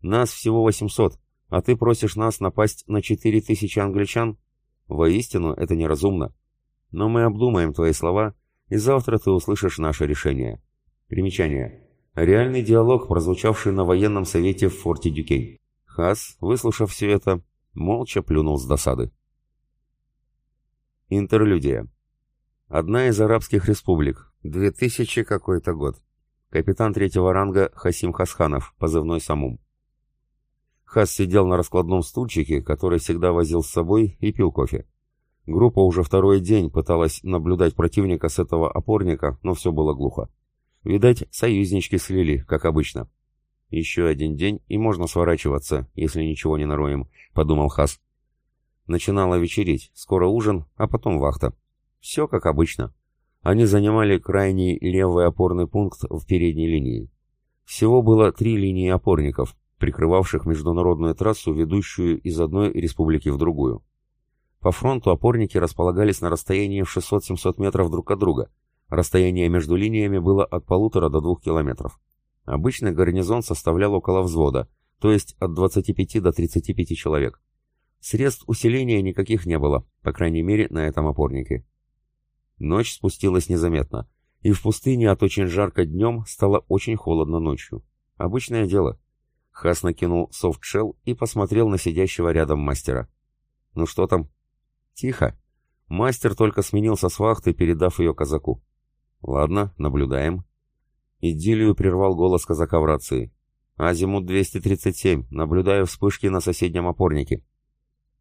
Нас всего восемьсот, а ты просишь нас напасть на четыре тысячи англичан? Воистину, это неразумно. Но мы обдумаем твои слова, и завтра ты услышишь наше решение. Примечание. Реальный диалог, прозвучавший на военном совете в форте Дюкей. Хас, выслушав все это, молча плюнул с досады. Интерлюдия. Одна из арабских республик. 2000 какой-то год. Капитан третьего ранга Хасим Хасханов, позывной Самум. Хас сидел на раскладном стульчике, который всегда возил с собой, и пил кофе. Группа уже второй день пыталась наблюдать противника с этого опорника, но все было глухо. Видать, союзнички слили, как обычно. «Еще один день, и можно сворачиваться, если ничего не нароем», — подумал Хас. Начинало вечереть, скоро ужин, а потом вахта. Все как обычно. Они занимали крайний левый опорный пункт в передней линии. Всего было три линии опорников, прикрывавших международную трассу, ведущую из одной республики в другую. По фронту опорники располагались на расстоянии в 600-700 метров друг от друга. Расстояние между линиями было от полутора до двух километров. Обычный гарнизон составлял около взвода, то есть от 25 до 35 человек. Средств усиления никаких не было, по крайней мере на этом опорнике. Ночь спустилась незаметно, и в пустыне от очень жарко днем стало очень холодно ночью. Обычное дело. Хас накинул софтшелл и посмотрел на сидящего рядом мастера. «Ну что там?» «Тихо. Мастер только сменился с вахты, передав ее казаку». «Ладно, наблюдаем». Идиллию прервал голос казака в рации. «Азимут 237. Наблюдаю вспышки на соседнем опорнике».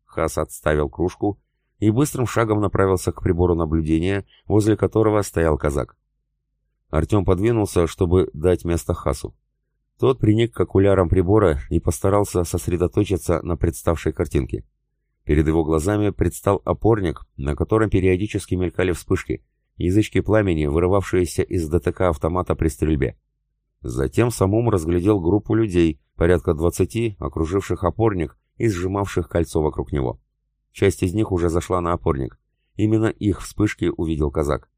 Хас отставил кружку и быстрым шагом направился к прибору наблюдения, возле которого стоял казак. Артем подвинулся, чтобы дать место Хасу. Тот приник к окулярам прибора и постарался сосредоточиться на представшей картинке. Перед его глазами предстал опорник, на котором периодически мелькали вспышки, язычки пламени, вырывавшиеся из ДТК автомата при стрельбе. Затем самум разглядел группу людей, порядка двадцати, окруживших опорник и сжимавших кольцо вокруг него. Часть из них уже зашла на опорник. Именно их вспышки увидел казак.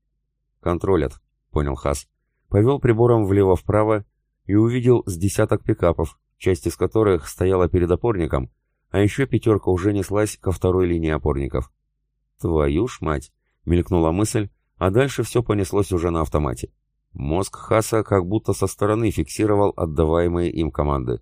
«Контролят», — понял Хас. Повел прибором влево-вправо и увидел с десяток пикапов, часть из которых стояла перед опорником, а еще пятерка уже неслась ко второй линии опорников. «Твою ж мать!» — мелькнула мысль, а дальше все понеслось уже на автомате. Мозг Хаса как будто со стороны фиксировал отдаваемые им команды.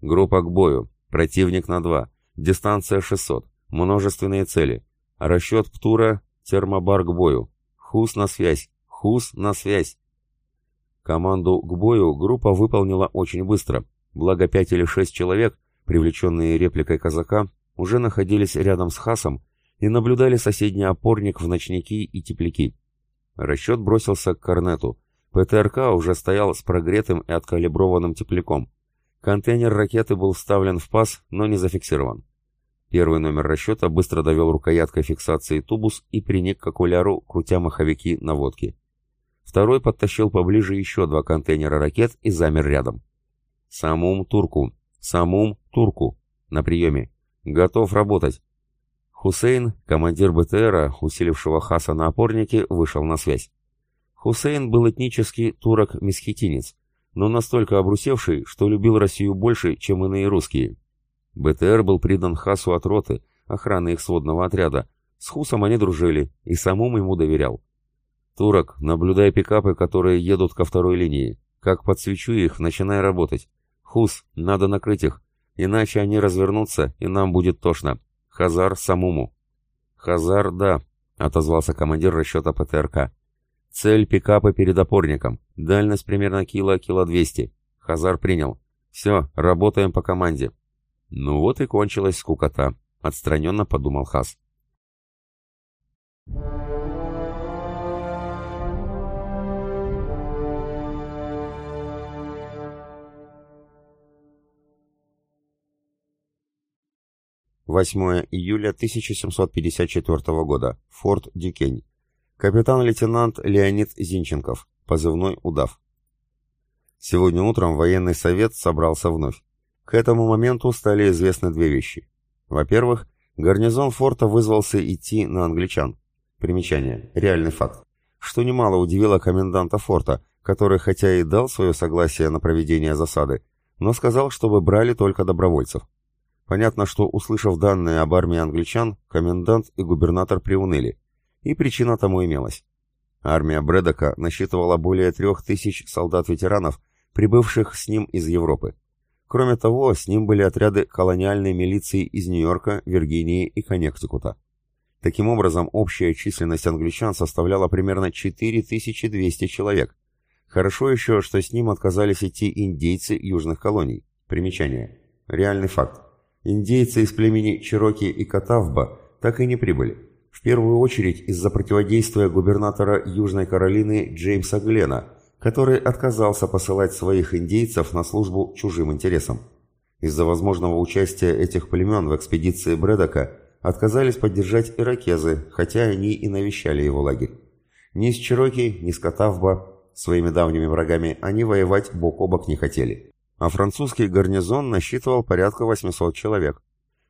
«Группа к бою. Противник на два. Дистанция 600. Множественные цели. Расчет Птура. Термобар к бою. Хус на связь. Хус на связь». Команду к бою группа выполнила очень быстро, благо пять или шесть человек, привлеченные репликой казака, уже находились рядом с Хасом и наблюдали соседний опорник в ночники и тепляки. Расчет бросился к корнету. ПТРК уже стоял с прогретым и откалиброванным тепляком. Контейнер ракеты был вставлен в паз, но не зафиксирован. Первый номер расчета быстро довел рукояткой фиксации тубус и приник к окуляру, крутя маховики наводки. Второй подтащил поближе еще два контейнера ракет и замер рядом. «Самум Турку! Самум Турку! На приеме! Готов работать!» Хусейн, командир БТРа, усилившего Хаса на опорнике, вышел на связь. Хусейн был этнический турок-месхетинец, но настолько обрусевший, что любил Россию больше, чем иные русские. БТР был придан Хасу от роты, охраны их сводного отряда. С Хусом они дружили, и самому ему доверял. «Турок, наблюдай пикапы, которые едут ко второй линии. Как подсвечу их, начинай работать. Хус, надо накрыть их, иначе они развернутся, и нам будет тошно. Хазар самому». «Хазар, да», — отозвался командир расчета ПТРК. «Цель пикапа перед опорником. Дальность примерно кило-кило двести. Хазар принял. Все, работаем по команде». «Ну вот и кончилась скукота», — отстраненно подумал Хас. Thank 8 июля 1754 года. Форт Дюкень. Капитан-лейтенант Леонид Зинченков. Позывной «Удав». Сегодня утром военный совет собрался вновь. К этому моменту стали известны две вещи. Во-первых, гарнизон форта вызвался идти на англичан. Примечание. Реальный факт. Что немало удивило коменданта форта, который хотя и дал свое согласие на проведение засады, но сказал, чтобы брали только добровольцев. Понятно, что, услышав данные об армии англичан, комендант и губернатор приуныли. И причина тому имелась. Армия Брэдока насчитывала более трех тысяч солдат-ветеранов, прибывших с ним из Европы. Кроме того, с ним были отряды колониальной милиции из Нью-Йорка, Виргинии и Коннектикута. Таким образом, общая численность англичан составляла примерно 4200 человек. Хорошо еще, что с ним отказались идти индейцы южных колоний. Примечание. Реальный факт. Индейцы из племени Чироки и Катавба так и не прибыли. В первую очередь из-за противодействия губернатора Южной Каролины Джеймса Глена, который отказался посылать своих индейцев на службу чужим интересам. Из-за возможного участия этих племен в экспедиции Брэдока отказались поддержать иракезы, хотя они и навещали его лагерь. Ни с Чироки, ни с Катавба, своими давними врагами, они воевать бок о бок не хотели а французский гарнизон насчитывал порядка 800 человек.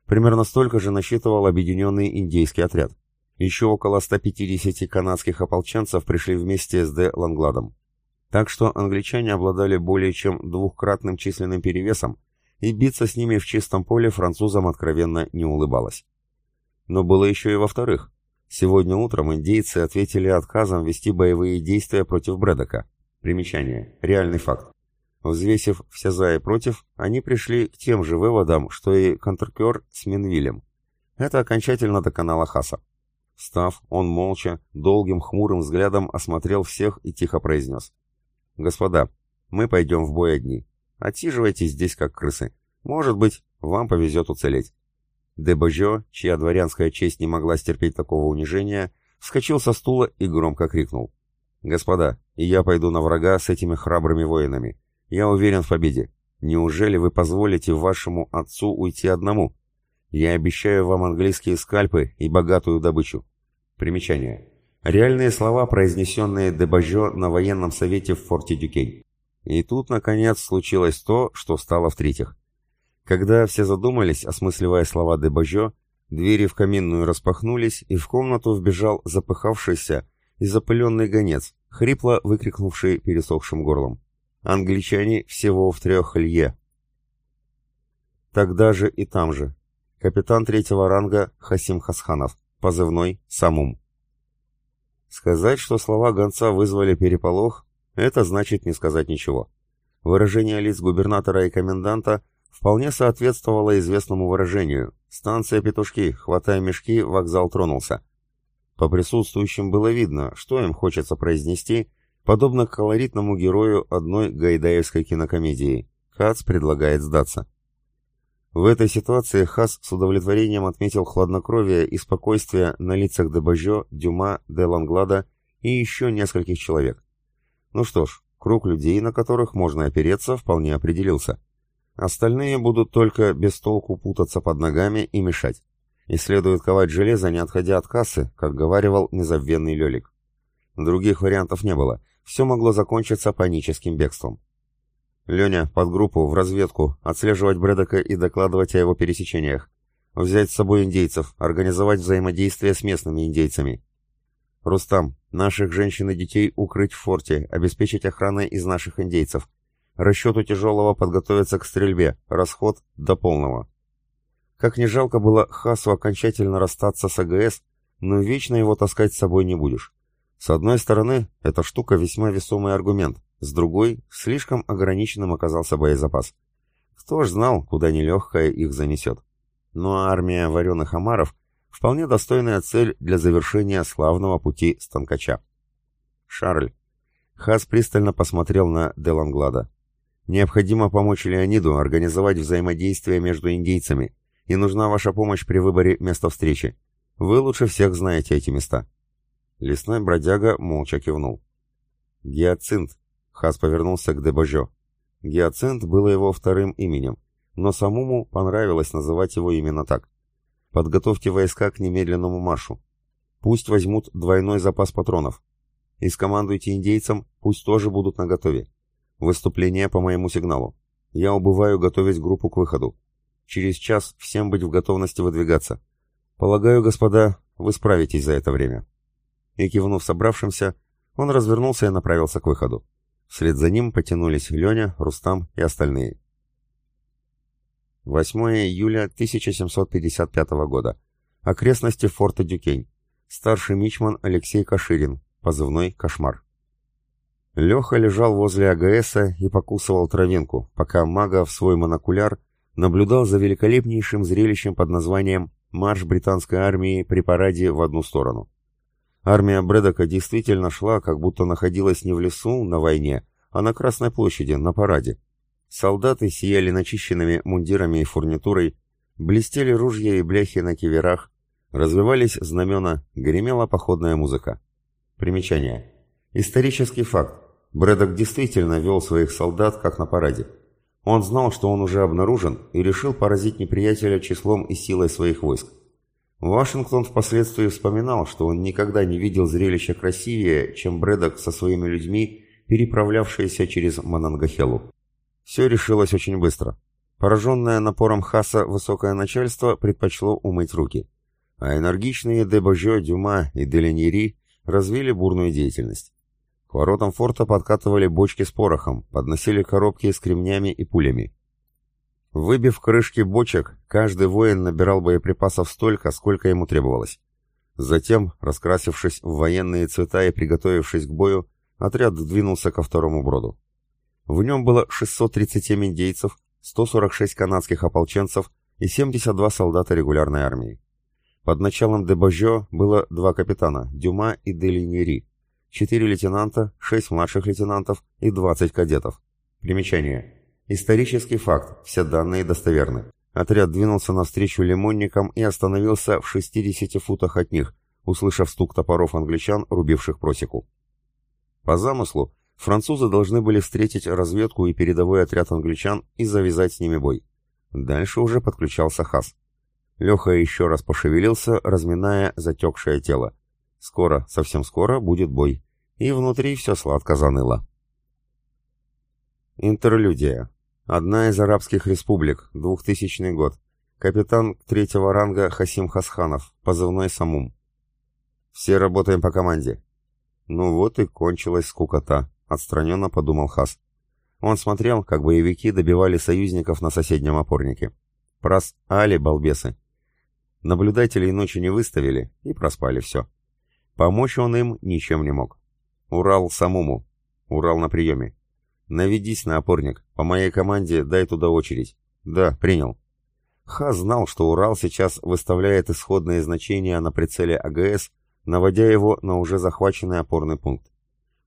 Примерно столько же насчитывал объединенный индейский отряд. Еще около 150 канадских ополченцев пришли вместе с Де Лангладом. Так что англичане обладали более чем двухкратным численным перевесом, и биться с ними в чистом поле французам откровенно не улыбалось. Но было еще и во-вторых. Сегодня утром индейцы ответили отказом вести боевые действия против Брэдока. Примечание. Реальный факт. Взвесив все за и против, они пришли к тем же выводам, что и контркер с Минвилем. Это окончательно доконало Хаса. Встав, он молча, долгим хмурым взглядом осмотрел всех и тихо произнес. «Господа, мы пойдем в бой одни. Отсиживайтесь здесь, как крысы. Может быть, вам повезет уцелеть». Дебожо, чья дворянская честь не могла стерпеть такого унижения, вскочил со стула и громко крикнул. «Господа, и я пойду на врага с этими храбрыми воинами. Я уверен в победе. Неужели вы позволите вашему отцу уйти одному? Я обещаю вам английские скальпы и богатую добычу. Примечание. Реальные слова, произнесенные Дебажо на военном совете в форте Дюкей. И тут, наконец, случилось то, что стало в-третьих. Когда все задумались, осмысливая слова Дебажо, двери в каминную распахнулись, и в комнату вбежал запыхавшийся и запыленный гонец, хрипло выкрикнувший пересохшим горлом. «Англичане всего в трех лье!» Тогда же и там же. Капитан третьего ранга Хасим Хасханов, позывной «Самум». Сказать, что слова гонца вызвали переполох, это значит не сказать ничего. Выражение лиц губернатора и коменданта вполне соответствовало известному выражению «Станция Петушки, хватая мешки, вокзал тронулся». По присутствующим было видно, что им хочется произнести, подобно колоритному герою одной гайдаевской кинокомедии. Хац предлагает сдаться. В этой ситуации Хас с удовлетворением отметил хладнокровие и спокойствие на лицах Дебажо, Дюма, де Ланглада и еще нескольких человек. Ну что ж, круг людей, на которых можно опереться, вполне определился. Остальные будут только без толку путаться под ногами и мешать. И следует ковать железо, не отходя от кассы, как говаривал незабвенный Лелик. Других вариантов не было, все могло закончиться паническим бегством. «Леня, под группу, в разведку, отслеживать Брэдока и докладывать о его пересечениях. Взять с собой индейцев, организовать взаимодействие с местными индейцами. Рустам, наших женщин и детей укрыть в форте, обеспечить охраной из наших индейцев. Расчету тяжелого подготовиться к стрельбе, расход до полного». Как не жалко было Хасу окончательно расстаться с АГС, но вечно его таскать с собой не будешь. С одной стороны, эта штука весьма весомый аргумент, с другой, слишком ограниченным оказался боезапас. Кто ж знал, куда нелегкая их занесет. Ну а армия вареных омаров — вполне достойная цель для завершения славного пути станкача. Шарль. Хас пристально посмотрел на Деланглада. Необходимо помочь Леониду организовать взаимодействие между индейцами, и нужна ваша помощь при выборе места встречи. Вы лучше всех знаете эти места». Лесной бродяга молча кивнул. «Гиацинт», — Хас повернулся к Дебожо. Гиацинт было его вторым именем, но самому понравилось называть его именно так. «Подготовьте войска к немедленному маршу. Пусть возьмут двойной запас патронов. И скомандуйте индейцам, пусть тоже будут наготове. Выступление по моему сигналу. Я убываю готовить группу к выходу. Через час всем быть в готовности выдвигаться. Полагаю, господа, вы справитесь за это время». И кивнув собравшимся, он развернулся и направился к выходу. Вслед за ним потянулись Леня, Рустам и остальные. 8 июля 1755 года. Окрестности форта Дюкень. Старший мичман Алексей Каширин, позывной «Кошмар». Леха лежал возле АГСа и покусывал травинку, пока мага в свой монокуляр наблюдал за великолепнейшим зрелищем под названием «Марш британской армии при параде в одну сторону». Армия Брэдока действительно шла, как будто находилась не в лесу, на войне, а на Красной площади, на параде. Солдаты сияли начищенными мундирами и фурнитурой, блестели ружья и бляхи на киверах, развивались знамена, гремела походная музыка. Примечание. Исторический факт. Брэдок действительно вел своих солдат, как на параде. Он знал, что он уже обнаружен, и решил поразить неприятеля числом и силой своих войск. Вашингтон впоследствии вспоминал, что он никогда не видел зрелища красивее, чем Брэдок со своими людьми, переправлявшиеся через Манангахелу. Все решилось очень быстро. Пораженное напором Хаса высокое начальство предпочло умыть руки, а энергичные Дебожо, Дюма и Деленьери развили бурную деятельность. К воротам форта подкатывали бочки с порохом, подносили коробки с кремнями и пулями. Выбив крышки бочек, каждый воин набирал боеприпасов столько, сколько ему требовалось. Затем, раскрасившись в военные цвета и приготовившись к бою, отряд двинулся ко второму броду. В нем было 637 индейцев, 146 канадских ополченцев и 72 солдата регулярной армии. Под началом Дебожо было два капитана, Дюма и Делиньери, Четыре лейтенанта, шесть младших лейтенантов и 20 кадетов. Примечание. Исторический факт, все данные достоверны. Отряд двинулся навстречу лимонникам и остановился в 60 футах от них, услышав стук топоров англичан, рубивших просеку. По замыслу, французы должны были встретить разведку и передовой отряд англичан и завязать с ними бой. Дальше уже подключался Хас. Леха еще раз пошевелился, разминая затекшее тело. Скоро, совсем скоро будет бой и внутри все сладко заныло. Интерлюдия. Одна из арабских республик, 2000 год. Капитан третьего ранга Хасим Хасханов, позывной Самум. Все работаем по команде. Ну вот и кончилась скукота, отстраненно подумал Хас. Он смотрел, как боевики добивали союзников на соседнем опорнике. Прос Али, балбесы. Наблюдателей ночи не выставили и проспали все. Помочь он им ничем не мог. Урал самому. Урал на приеме. Наведись на опорник. По моей команде дай туда очередь. Да, принял. Ха знал, что Урал сейчас выставляет исходные значения на прицеле АГС, наводя его на уже захваченный опорный пункт.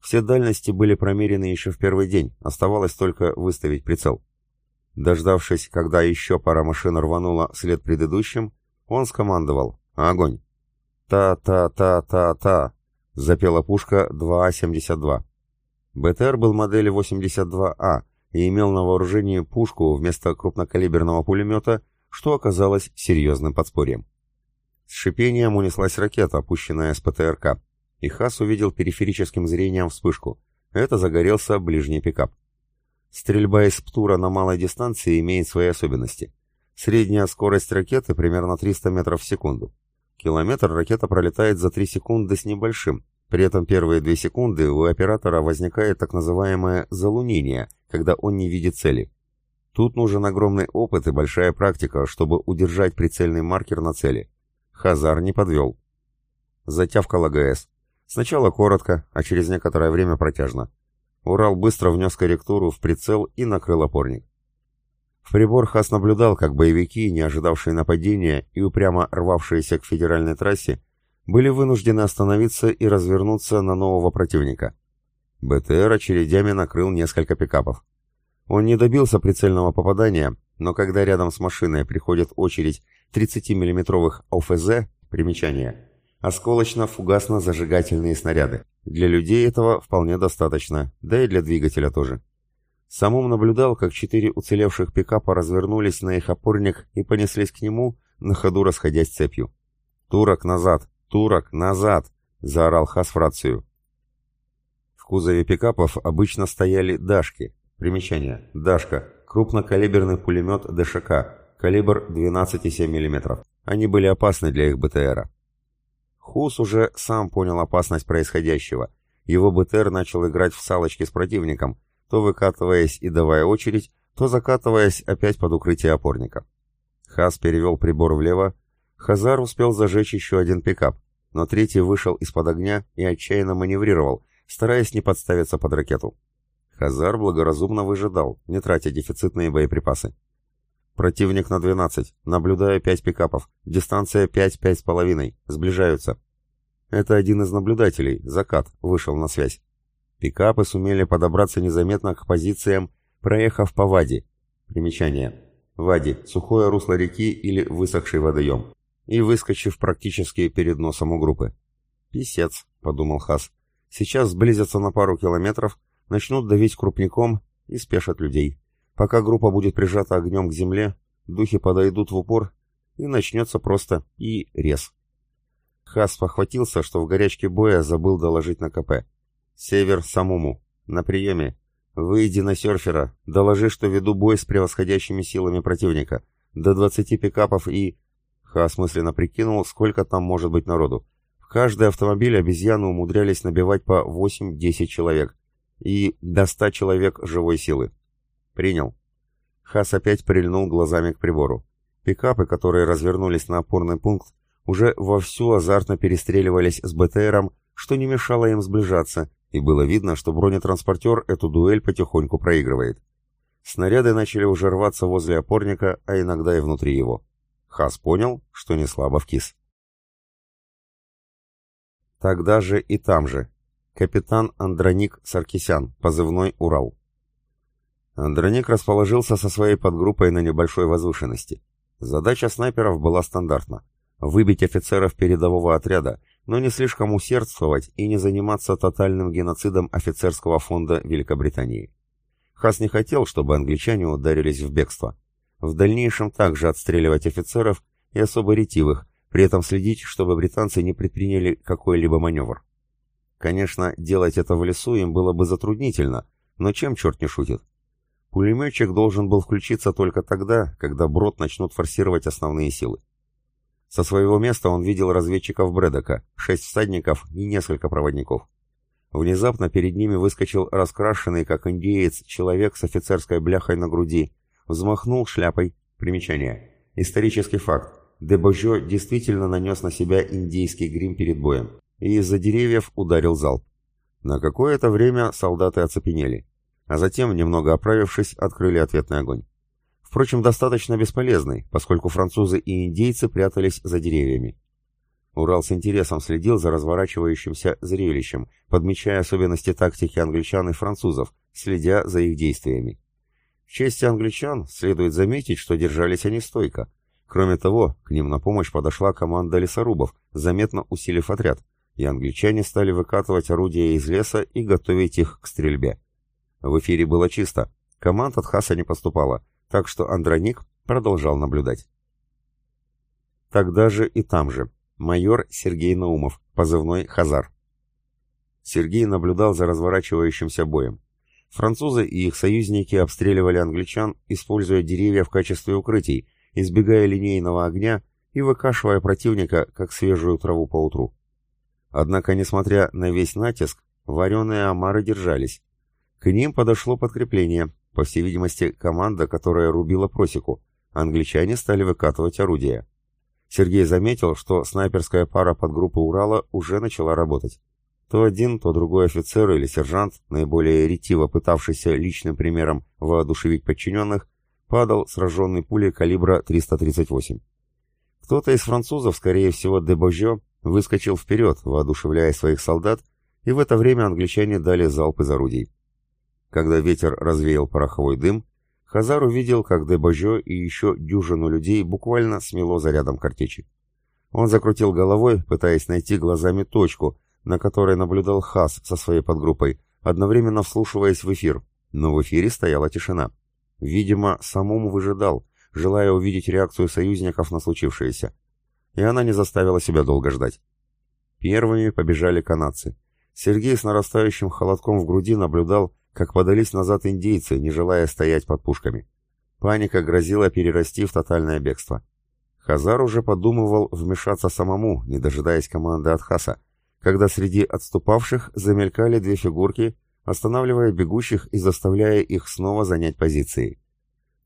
Все дальности были промерены еще в первый день, оставалось только выставить прицел. Дождавшись, когда еще пара машин рванула вслед предыдущим, он скомандовал «Огонь!». «Та-та-та-та-та!» — запела пушка 2А-72. БТР был модели 82А и имел на вооружении пушку вместо крупнокалиберного пулемета, что оказалось серьезным подспорьем. С шипением унеслась ракета, опущенная с ПТРК, и Хас увидел периферическим зрением вспышку. Это загорелся ближний пикап. Стрельба из ПТУРа на малой дистанции имеет свои особенности. Средняя скорость ракеты примерно 300 метров в секунду. Километр ракета пролетает за 3 секунды с небольшим, при этом первые 2 секунды у оператора возникает так называемое залунение, когда он не видит цели. Тут нужен огромный опыт и большая практика, чтобы удержать прицельный маркер на цели. Хазар не подвел. Затявкал АГС. Сначала коротко, а через некоторое время протяжно. Урал быстро внес корректуру в прицел и накрыл опорник. В прибор Хас наблюдал, как боевики, не ожидавшие нападения и упрямо рвавшиеся к федеральной трассе, были вынуждены остановиться и развернуться на нового противника. БТР очередями накрыл несколько пикапов. Он не добился прицельного попадания, но когда рядом с машиной приходит очередь 30 миллиметровых ОФЗ, примечание – осколочно-фугасно-зажигательные снаряды. Для людей этого вполне достаточно, да и для двигателя тоже. Самум наблюдал, как четыре уцелевших пикапа развернулись на их опорник и понеслись к нему, на ходу расходясь цепью. «Турок назад! Турок назад!» — заорал Хас в рацию. Кузове пикапов обычно стояли «Дашки». Примечание. «Дашка» — крупнокалиберный пулемет ДШК, калибр 12,7 мм. Они были опасны для их БТРа. Хус уже сам понял опасность происходящего. Его БТР начал играть в салочки с противником, то выкатываясь и давая очередь, то закатываясь опять под укрытие опорника. Хас перевел прибор влево. Хазар успел зажечь еще один пикап, но третий вышел из-под огня и отчаянно маневрировал, стараясь не подставиться под ракету. Хазар благоразумно выжидал, не тратя дефицитные боеприпасы. Противник на 12. Наблюдаю 5 пикапов. Дистанция 5-5,5. Сближаются. Это один из наблюдателей, Закат, вышел на связь. Пикапы сумели подобраться незаметно к позициям, проехав по Ваде. Примечание. Вади – сухое русло реки или высохший водоем. И выскочив практически перед носом у группы. «Писец», — подумал Хас. «Сейчас сблизятся на пару километров, начнут давить крупником и спешат людей. Пока группа будет прижата огнем к земле, духи подойдут в упор, и начнется просто и рез. Хас похватился, что в горячке боя забыл доложить на КП. «Север самому. На приеме. Выйди на серфера. Доложи, что веду бой с превосходящими силами противника. До 20 пикапов и...» Хас мысленно прикинул, сколько там может быть народу. Каждый автомобиль обезьяны умудрялись набивать по 8-10 человек. И до 100 человек живой силы. «Принял». Хас опять прильнул глазами к прибору. Пикапы, которые развернулись на опорный пункт, уже вовсю азартно перестреливались с БТРом, что не мешало им сближаться, и было видно, что бронетранспортер эту дуэль потихоньку проигрывает. Снаряды начали уже рваться возле опорника, а иногда и внутри его. Хас понял, что не слабо вкис. Тогда же и там же. Капитан Андроник Саркисян, позывной «Урал». Андроник расположился со своей подгруппой на небольшой возвышенности. Задача снайперов была стандартна – выбить офицеров передового отряда, но не слишком усердствовать и не заниматься тотальным геноцидом офицерского фонда Великобритании. Хас не хотел, чтобы англичане ударились в бегство. В дальнейшем также отстреливать офицеров и особо ретивых, при этом следить, чтобы британцы не предприняли какой-либо маневр. Конечно, делать это в лесу им было бы затруднительно, но чем черт не шутит? Пулеметчик должен был включиться только тогда, когда брод начнут форсировать основные силы. Со своего места он видел разведчиков Брэдока, шесть всадников и несколько проводников. Внезапно перед ними выскочил раскрашенный, как индеец, человек с офицерской бляхой на груди, взмахнул шляпой. Примечание. Исторический факт. Дебожо действительно нанес на себя индейский грим перед боем и из-за деревьев ударил залп. На какое-то время солдаты оцепенели, а затем, немного оправившись, открыли ответный огонь. Впрочем, достаточно бесполезный, поскольку французы и индейцы прятались за деревьями. Урал с интересом следил за разворачивающимся зрелищем, подмечая особенности тактики англичан и французов, следя за их действиями. В честь англичан следует заметить, что держались они стойко. Кроме того, к ним на помощь подошла команда лесорубов, заметно усилив отряд, и англичане стали выкатывать орудия из леса и готовить их к стрельбе. В эфире было чисто, команд от Хаса не поступало, так что Андроник продолжал наблюдать. Тогда же и там же майор Сергей Наумов, позывной «Хазар». Сергей наблюдал за разворачивающимся боем. Французы и их союзники обстреливали англичан, используя деревья в качестве укрытий, избегая линейного огня и выкашивая противника, как свежую траву по утру. Однако, несмотря на весь натиск, вареные омары держались. К ним подошло подкрепление, по всей видимости, команда, которая рубила просеку. Англичане стали выкатывать орудия. Сергей заметил, что снайперская пара подгруппы Урала уже начала работать. То один, то другой офицер или сержант, наиболее ретиво пытавшийся личным примером воодушевить подчиненных, падал сраженный пулей калибра 338. Кто-то из французов, скорее всего Дебожо, выскочил вперед, воодушевляя своих солдат, и в это время англичане дали залп из орудий. Когда ветер развеял пороховой дым, Хазар увидел, как Дебожо и еще дюжину людей буквально смело зарядом картечи. Он закрутил головой, пытаясь найти глазами точку, на которой наблюдал Хас со своей подгруппой, одновременно вслушиваясь в эфир, но в эфире стояла тишина. Видимо, самому выжидал, желая увидеть реакцию союзников на случившееся. И она не заставила себя долго ждать. Первыми побежали канадцы. Сергей с нарастающим холодком в груди наблюдал, как подались назад индейцы, не желая стоять под пушками. Паника грозила перерасти в тотальное бегство. Хазар уже подумывал вмешаться самому, не дожидаясь команды от Хаса, когда среди отступавших замелькали две фигурки, останавливая бегущих и заставляя их снова занять позиции.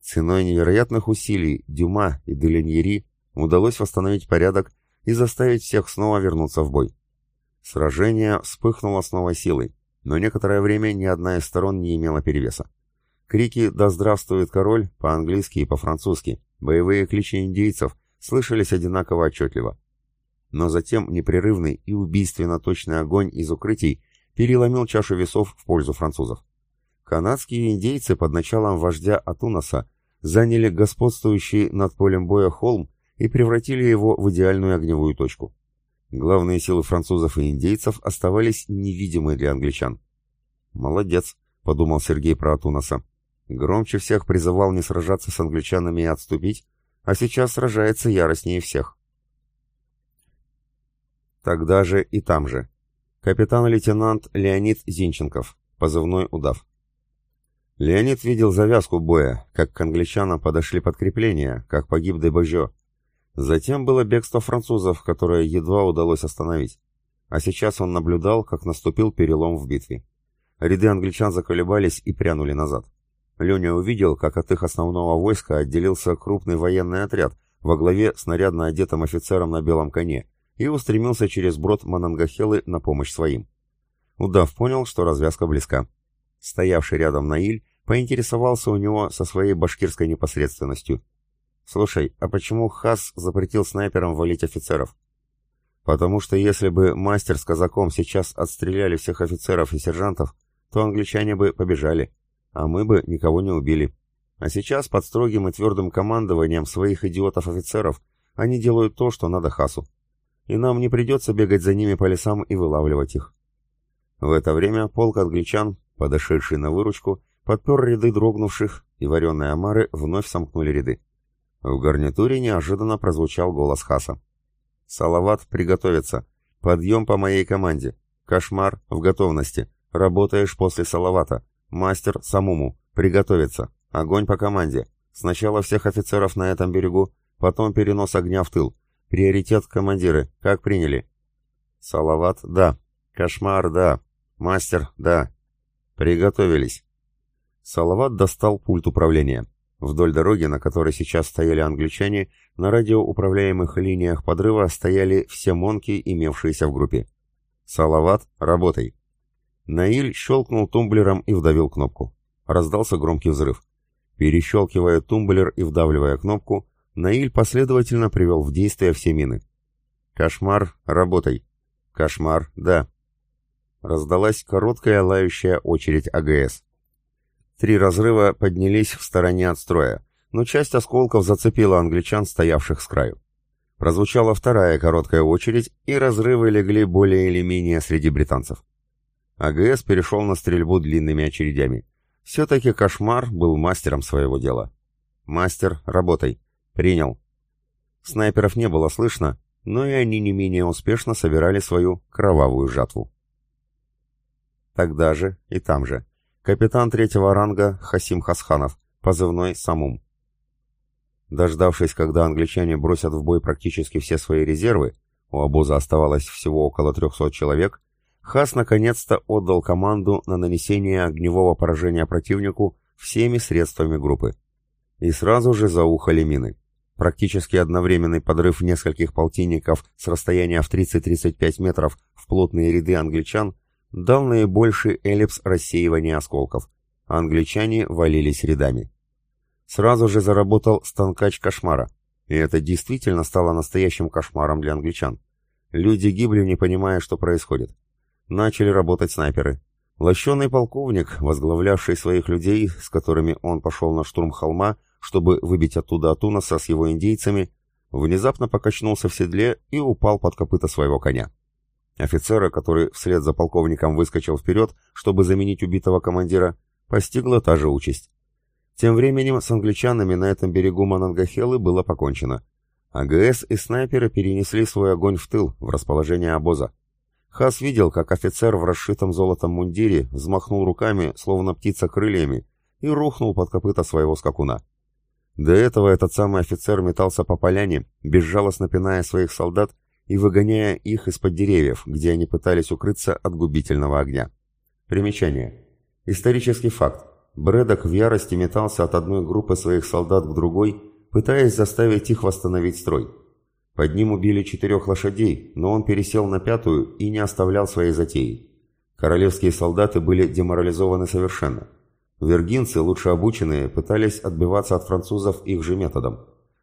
Ценой невероятных усилий Дюма и Делиньери удалось восстановить порядок и заставить всех снова вернуться в бой. Сражение вспыхнуло с новой силой но некоторое время ни одна из сторон не имела перевеса. Крики «Да здравствует король» по-английски и по-французски, боевые кличи индейцев слышались одинаково отчетливо. Но затем непрерывный и убийственно точный огонь из укрытий переломил чашу весов в пользу французов. Канадские индейцы под началом вождя Атунаса заняли господствующий над полем боя холм и превратили его в идеальную огневую точку. Главные силы французов и индейцев оставались невидимы для англичан. «Молодец», — подумал Сергей про Атунаса. Громче всех призывал не сражаться с англичанами и отступить, а сейчас сражается яростнее всех. Тогда же и там же. Капитан-лейтенант Леонид Зинченков, позывной «Удав». Леонид видел завязку боя, как к англичанам подошли подкрепления, как погиб Дебожо, Затем было бегство французов, которое едва удалось остановить. А сейчас он наблюдал, как наступил перелом в битве. Ряды англичан заколебались и прянули назад. Леня увидел, как от их основного войска отделился крупный военный отряд во главе с нарядно одетым офицером на белом коне и устремился через брод Манангахелы на помощь своим. Удав понял, что развязка близка. Стоявший рядом Наиль поинтересовался у него со своей башкирской непосредственностью. «Слушай, а почему Хас запретил снайперам валить офицеров?» «Потому что если бы мастер с казаком сейчас отстреляли всех офицеров и сержантов, то англичане бы побежали, а мы бы никого не убили. А сейчас под строгим и твердым командованием своих идиотов-офицеров они делают то, что надо Хасу. И нам не придется бегать за ними по лесам и вылавливать их». В это время полк англичан, подошедший на выручку, подпер ряды дрогнувших, и вареные омары вновь сомкнули ряды. В гарнитуре неожиданно прозвучал голос Хаса. «Салават, приготовиться. Подъем по моей команде. Кошмар, в готовности. Работаешь после Салавата. Мастер, самому. Приготовиться. Огонь по команде. Сначала всех офицеров на этом берегу, потом перенос огня в тыл. Приоритет командиры. Как приняли?» «Салават, да. Кошмар, да. «Мастер, да». «Приготовились». Салават достал пульт управления. Вдоль дороги, на которой сейчас стояли англичане, на радиоуправляемых линиях подрыва стояли все монки, имевшиеся в группе. «Салават, работай!» Наиль щелкнул тумблером и вдавил кнопку. Раздался громкий взрыв. Перещелкивая тумблер и вдавливая кнопку, Наиль последовательно привел в действие все мины. «Кошмар, работай!» «Кошмар, да!» Раздалась короткая лающая очередь АГС. Три разрыва поднялись в стороне от строя, но часть осколков зацепила англичан, стоявших с краю. Прозвучала вторая короткая очередь, и разрывы легли более или менее среди британцев. АГС перешел на стрельбу длинными очередями. Все-таки кошмар был мастером своего дела. «Мастер, работай!» «Принял». Снайперов не было слышно, но и они не менее успешно собирали свою кровавую жатву. Тогда же и там же капитан третьего ранга Хасим Хасханов, позывной «Самум». Дождавшись, когда англичане бросят в бой практически все свои резервы, у обоза оставалось всего около 300 человек, Хас наконец-то отдал команду на нанесение огневого поражения противнику всеми средствами группы. И сразу же заухали мины. Практически одновременный подрыв нескольких полтинников с расстояния в 30-35 метров в плотные ряды англичан дал наибольший эллипс рассеивания осколков. Англичане валились рядами. Сразу же заработал станкач кошмара, и это действительно стало настоящим кошмаром для англичан. Люди гибли, не понимая, что происходит. Начали работать снайперы. Лощеный полковник, возглавлявший своих людей, с которыми он пошел на штурм холма, чтобы выбить оттуда Атунаса с его индейцами, внезапно покачнулся в седле и упал под копыта своего коня. Офицера, который вслед за полковником выскочил вперед, чтобы заменить убитого командира, постигла та же участь. Тем временем с англичанами на этом берегу Манангахелы было покончено. АГС и снайперы перенесли свой огонь в тыл, в расположение обоза. Хас видел, как офицер в расшитом золотом мундире взмахнул руками, словно птица крыльями, и рухнул под копыта своего скакуна. До этого этот самый офицер метался по поляне, безжалостно пиная своих солдат и выгоняя их из-под деревьев, где они пытались укрыться от губительного огня. Примечание. Исторический факт. Брэдок в ярости метался от одной группы своих солдат к другой, пытаясь заставить их восстановить строй. Под ним убили четырех лошадей, но он пересел на пятую и не оставлял своей затеи. Королевские солдаты были деморализованы совершенно. Вергинцы, лучше обученные, пытались отбиваться от французов их же методом.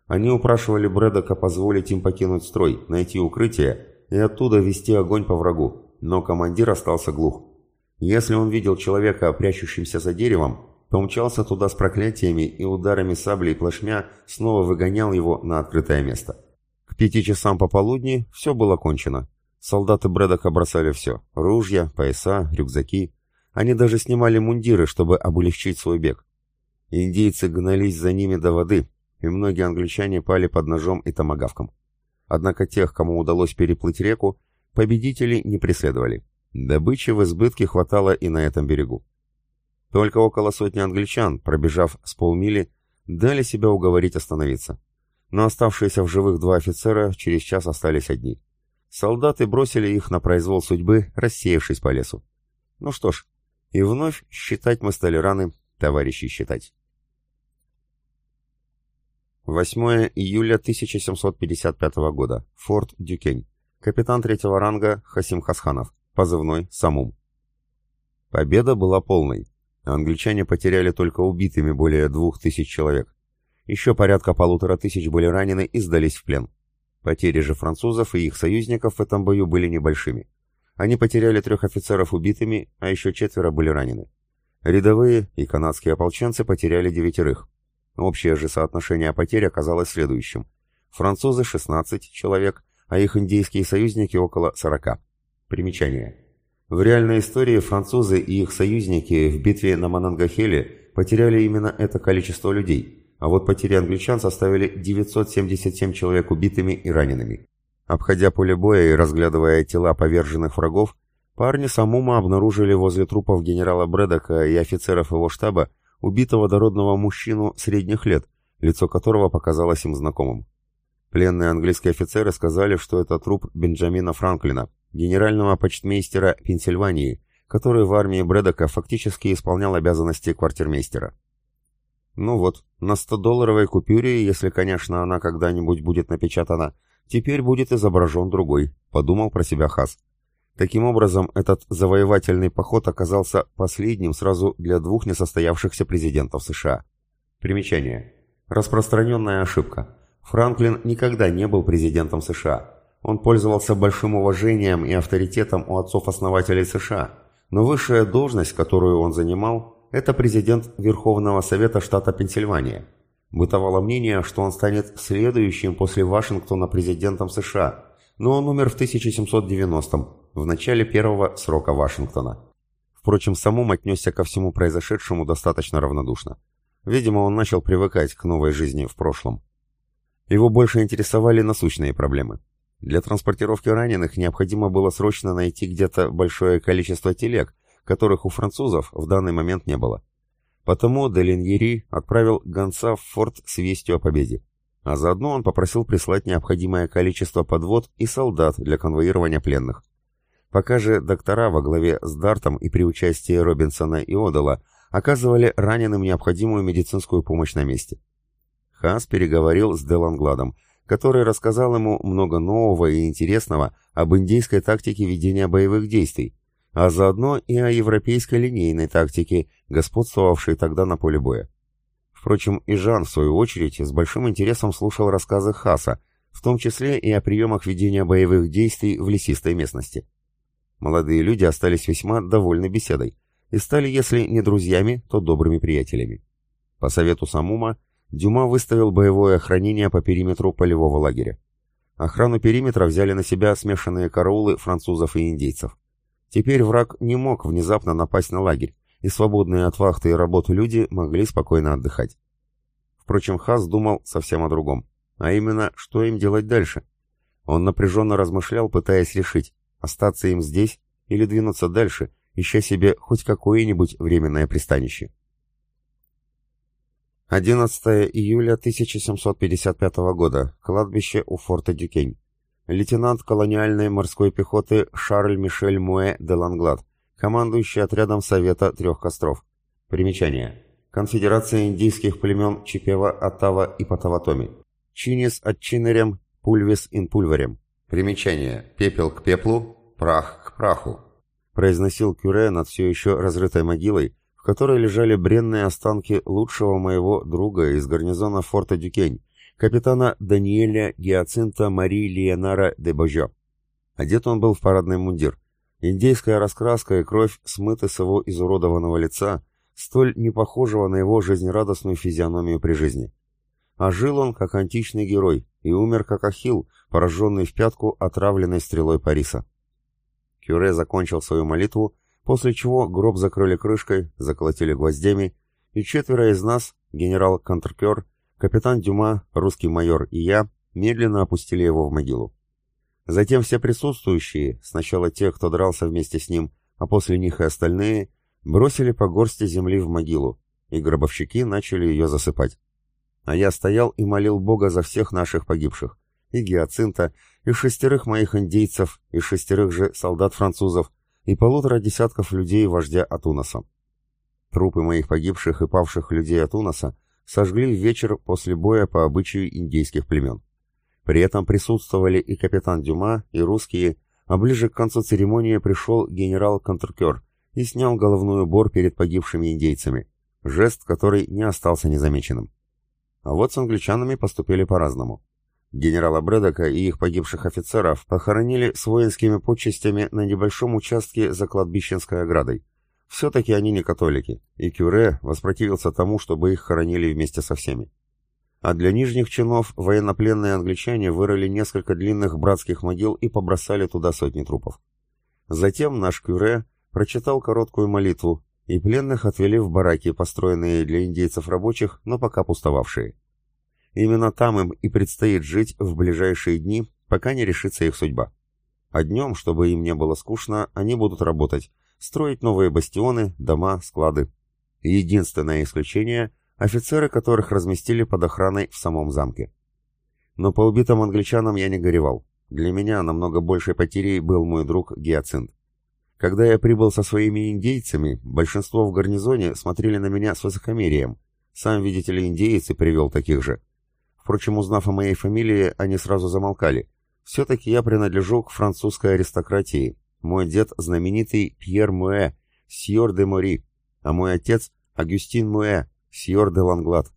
Они упрашивали Брэдока позволить им покинуть строй, найти укрытие и оттуда вести огонь по врагу, но командир остался глух. Если он видел человека, прячущимся за деревом, то мчался туда с проклятиями и ударами сабли и плашмя снова выгонял его на открытое место. К пяти часам пополудни все было кончено. Солдаты Брэдока бросали все – ружья, пояса, рюкзаки – они даже снимали мундиры, чтобы облегчить свой бег. Индейцы гнались за ними до воды, и многие англичане пали под ножом и томагавком. Однако тех, кому удалось переплыть реку, победители не преследовали. Добычи в избытке хватало и на этом берегу. Только около сотни англичан, пробежав с полмили, дали себя уговорить остановиться. Но оставшиеся в живых два офицера через час остались одни. Солдаты бросили их на произвол судьбы, рассеявшись по лесу. Ну что ж, и вновь считать мы стали раны, товарищи считать. 8 июля 1755 года. Форт Дюкень. Капитан третьего ранга Хасим Хасханов. Позывной Самум. Победа была полной. Англичане потеряли только убитыми более двух тысяч человек. Еще порядка полутора тысяч были ранены и сдались в плен. Потери же французов и их союзников в этом бою были небольшими. Они потеряли трех офицеров убитыми, а еще четверо были ранены. Рядовые и канадские ополченцы потеряли девятерых. Общее же соотношение потерь оказалось следующим. Французы 16 человек, а их индейские союзники около 40. Примечание. В реальной истории французы и их союзники в битве на Манангахеле потеряли именно это количество людей, а вот потери англичан составили 977 человек убитыми и ранеными. Обходя поле боя и разглядывая тела поверженных врагов, парни Самума обнаружили возле трупов генерала Брэдока и офицеров его штаба убитого дородного мужчину средних лет, лицо которого показалось им знакомым. Пленные английские офицеры сказали, что это труп Бенджамина Франклина, генерального почтмейстера Пенсильвании, который в армии Брэдока фактически исполнял обязанности квартирмейстера. Ну вот, на 100-долларовой купюре, если, конечно, она когда-нибудь будет напечатана, теперь будет изображен другой, подумал про себя Хас. Таким образом, этот завоевательный поход оказался последним сразу для двух несостоявшихся президентов США. Примечание. Распространенная ошибка. Франклин никогда не был президентом США. Он пользовался большим уважением и авторитетом у отцов-основателей США, но высшая должность, которую он занимал, это президент Верховного Совета штата Пенсильвания. Бытовало мнение, что он станет следующим после Вашингтона президентом США, но он умер в 1790-м, в начале первого срока Вашингтона. Впрочем, самум отнесся ко всему произошедшему достаточно равнодушно. Видимо, он начал привыкать к новой жизни в прошлом. Его больше интересовали насущные проблемы. Для транспортировки раненых необходимо было срочно найти где-то большое количество телег, которых у французов в данный момент не было. Потому Делиньери отправил гонца в форт с вестью о победе. А заодно он попросил прислать необходимое количество подвод и солдат для конвоирования пленных. Пока же доктора во главе с Дартом и при участии Робинсона и Одала оказывали раненым необходимую медицинскую помощь на месте. Хас переговорил с Делангладом, который рассказал ему много нового и интересного об индейской тактике ведения боевых действий, а заодно и о европейской линейной тактике, господствовавшей тогда на поле боя. Впрочем, и Жан, в свою очередь, с большим интересом слушал рассказы Хаса, в том числе и о приемах ведения боевых действий в лесистой местности. Молодые люди остались весьма довольны беседой и стали, если не друзьями, то добрыми приятелями. По совету Самума, Дюма выставил боевое охранение по периметру полевого лагеря. Охрану периметра взяли на себя смешанные караулы французов и индейцев. Теперь враг не мог внезапно напасть на лагерь, и свободные от вахты и работы люди могли спокойно отдыхать. Впрочем, Хас думал совсем о другом, а именно, что им делать дальше. Он напряженно размышлял, пытаясь решить, остаться им здесь или двинуться дальше, ища себе хоть какое-нибудь временное пристанище. 11 июля 1755 года. Кладбище у форта Дюкень. Лейтенант колониальной морской пехоты Шарль Мишель Муэ де Ланглад, командующий отрядом Совета Трех Костров. Примечание. Конфедерация индийских племен Чипева, Оттава и Потаватоми. Чинис от Чинерем, Пульвис ин Пульверем. Примечание. Пепел к пеплу, прах к праху. Произносил Кюре над все еще разрытой могилой, в которой лежали бренные останки лучшего моего друга из гарнизона форта Дюкень, капитана Даниэля Гиацинта Мари Лиенара де Божо. Одет он был в парадный мундир. Индейская раскраска и кровь смыты с его изуродованного лица, столь не похожего на его жизнерадостную физиономию при жизни. А жил он, как античный герой, и умер, как Ахилл, пораженный в пятку отравленной стрелой Париса. Кюре закончил свою молитву после чего гроб закрыли крышкой, заколотили гвоздями, и четверо из нас, генерал Контркер, капитан Дюма, русский майор и я, медленно опустили его в могилу. Затем все присутствующие, сначала те, кто дрался вместе с ним, а после них и остальные, бросили по горсти земли в могилу, и гробовщики начали ее засыпать. А я стоял и молил Бога за всех наших погибших, и Гиацинта, и шестерых моих индейцев, и шестерых же солдат-французов, и полутора десятков людей вождя Атунаса. Трупы моих погибших и павших людей Атунаса сожгли вечер после боя по обычаю индейских племен. При этом присутствовали и капитан Дюма, и русские, а ближе к концу церемонии пришел генерал Контркер и снял головной убор перед погибшими индейцами, жест, который не остался незамеченным. А вот с англичанами поступили по-разному. Генерала Брэдока и их погибших офицеров похоронили с воинскими почестями на небольшом участке за кладбищенской оградой. Все-таки они не католики, и Кюре воспротивился тому, чтобы их хоронили вместе со всеми. А для нижних чинов военнопленные англичане вырыли несколько длинных братских могил и побросали туда сотни трупов. Затем наш Кюре прочитал короткую молитву, и пленных отвели в бараки, построенные для индейцев рабочих, но пока пустовавшие. Именно там им и предстоит жить в ближайшие дни, пока не решится их судьба. А днем, чтобы им не было скучно, они будут работать, строить новые бастионы, дома, склады. единственное исключение – офицеры, которых разместили под охраной в самом замке. Но по убитым англичанам я не горевал. Для меня намного большей потерей был мой друг Гиацинт. Когда я прибыл со своими индейцами, большинство в гарнизоне смотрели на меня с высокомерием. Сам, видите ли, индеец и привел таких же. Впрочем, узнав о моей фамилии, они сразу замолкали. Все-таки я принадлежу к французской аристократии. Мой дед знаменитый Пьер Муэ, сьор де Мори, а мой отец Агюстин Муэ, сьор де Ланглад.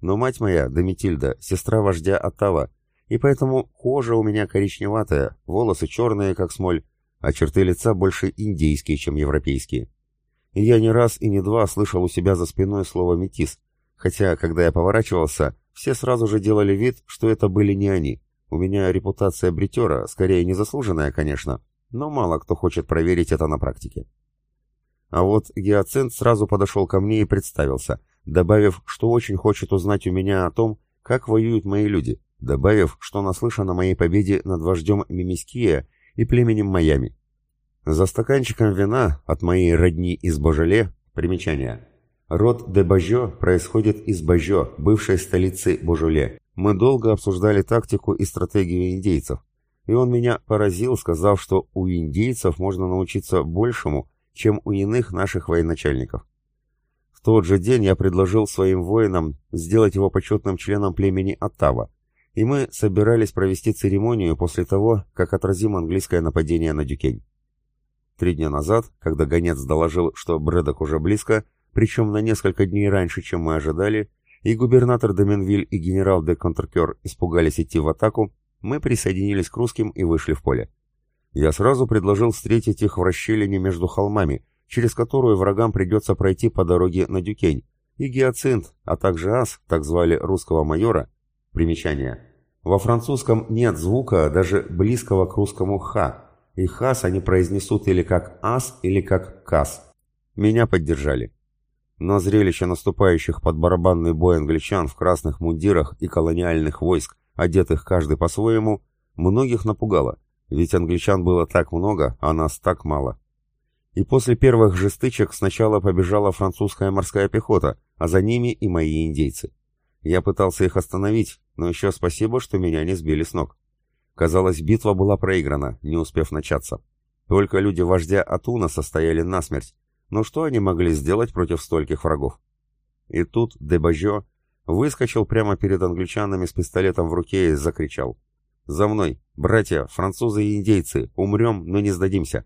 Но мать моя, Доmitильда, сестра вождя Оттава, и поэтому кожа у меня коричневатая, волосы черные, как смоль, а черты лица больше индейские, чем европейские. И я не раз и не два слышал у себя за спиной слово «метис», хотя, когда я поворачивался, все сразу же делали вид, что это были не они. У меня репутация бритера, скорее незаслуженная, конечно, но мало кто хочет проверить это на практике. А вот Гиацинт сразу подошел ко мне и представился, добавив, что очень хочет узнать у меня о том, как воюют мои люди, добавив, что наслышан о моей победе над вождем Мимиския и племенем Майами. За стаканчиком вина от моей родни из Божеле примечание. Род де Бажо происходит из Бажо, бывшей столицы Божеле. Мы долго обсуждали тактику и стратегию индейцев, и он меня поразил, сказав, что у индейцев можно научиться большему, чем у иных наших военачальников. В тот же день я предложил своим воинам сделать его почетным членом племени Оттава, и мы собирались провести церемонию после того, как отразим английское нападение на Дюкень. Три дня назад, когда гонец доложил, что Брэдок уже близко, причем на несколько дней раньше, чем мы ожидали, и губернатор Доменвиль и генерал де Контркер испугались идти в атаку, мы присоединились к русским и вышли в поле. Я сразу предложил встретить их в расщелине между холмами, через которую врагам придется пройти по дороге на Дюкень, и Гиацинт, а также Ас, так звали русского майора, примечание, во французском нет звука, даже близкого к русскому «ха», и «хас» они произнесут или как «ас», или как «кас». Меня поддержали. Но зрелище наступающих под барабанный бой англичан в красных мундирах и колониальных войск, одетых каждый по-своему, многих напугало, ведь англичан было так много, а нас так мало. И после первых же стычек сначала побежала французская морская пехота, а за ними и мои индейцы. Я пытался их остановить, но еще спасибо, что меня не сбили с ног. Казалось, битва была проиграна, не успев начаться. Только люди вождя Атуна состояли насмерть, но что они могли сделать против стольких врагов? И тут Дебажо выскочил прямо перед англичанами с пистолетом в руке и закричал. «За мной! Братья, французы и индейцы! Умрем, но не сдадимся!»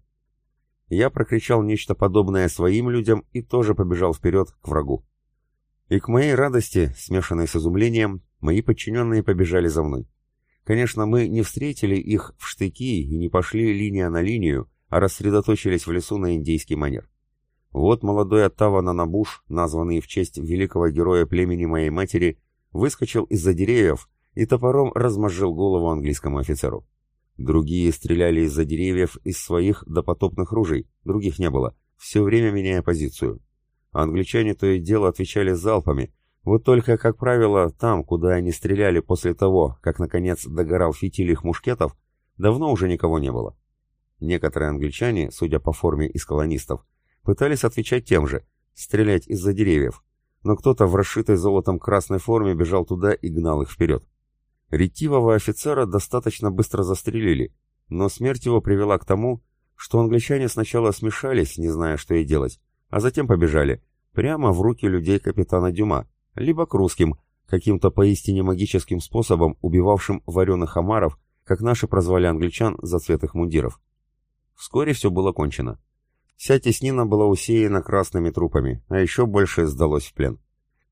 Я прокричал нечто подобное своим людям и тоже побежал вперед к врагу. И к моей радости, смешанной с изумлением, мои подчиненные побежали за мной. Конечно, мы не встретили их в штыки и не пошли линия на линию, а рассредоточились в лесу на индейский манер. Вот молодой Оттава Нанабуш, названный в честь великого героя племени моей матери, выскочил из-за деревьев и топором размозжил голову английскому офицеру. Другие стреляли из-за деревьев из своих допотопных ружей, других не было, все время меняя позицию. Англичане то и дело отвечали залпами, вот только, как правило, там, куда они стреляли после того, как наконец догорал фитиль их мушкетов, давно уже никого не было. Некоторые англичане, судя по форме из колонистов, пытались отвечать тем же, стрелять из-за деревьев, но кто-то в расшитой золотом красной форме бежал туда и гнал их вперед. Ретивого офицера достаточно быстро застрелили, но смерть его привела к тому, что англичане сначала смешались, не зная, что и делать, а затем побежали прямо в руки людей капитана Дюма, либо к русским, каким-то поистине магическим способом убивавшим вареных омаров, как наши прозвали англичан за цвет их мундиров. Вскоре все было кончено. Вся теснина была усеяна красными трупами, а еще больше сдалось в плен.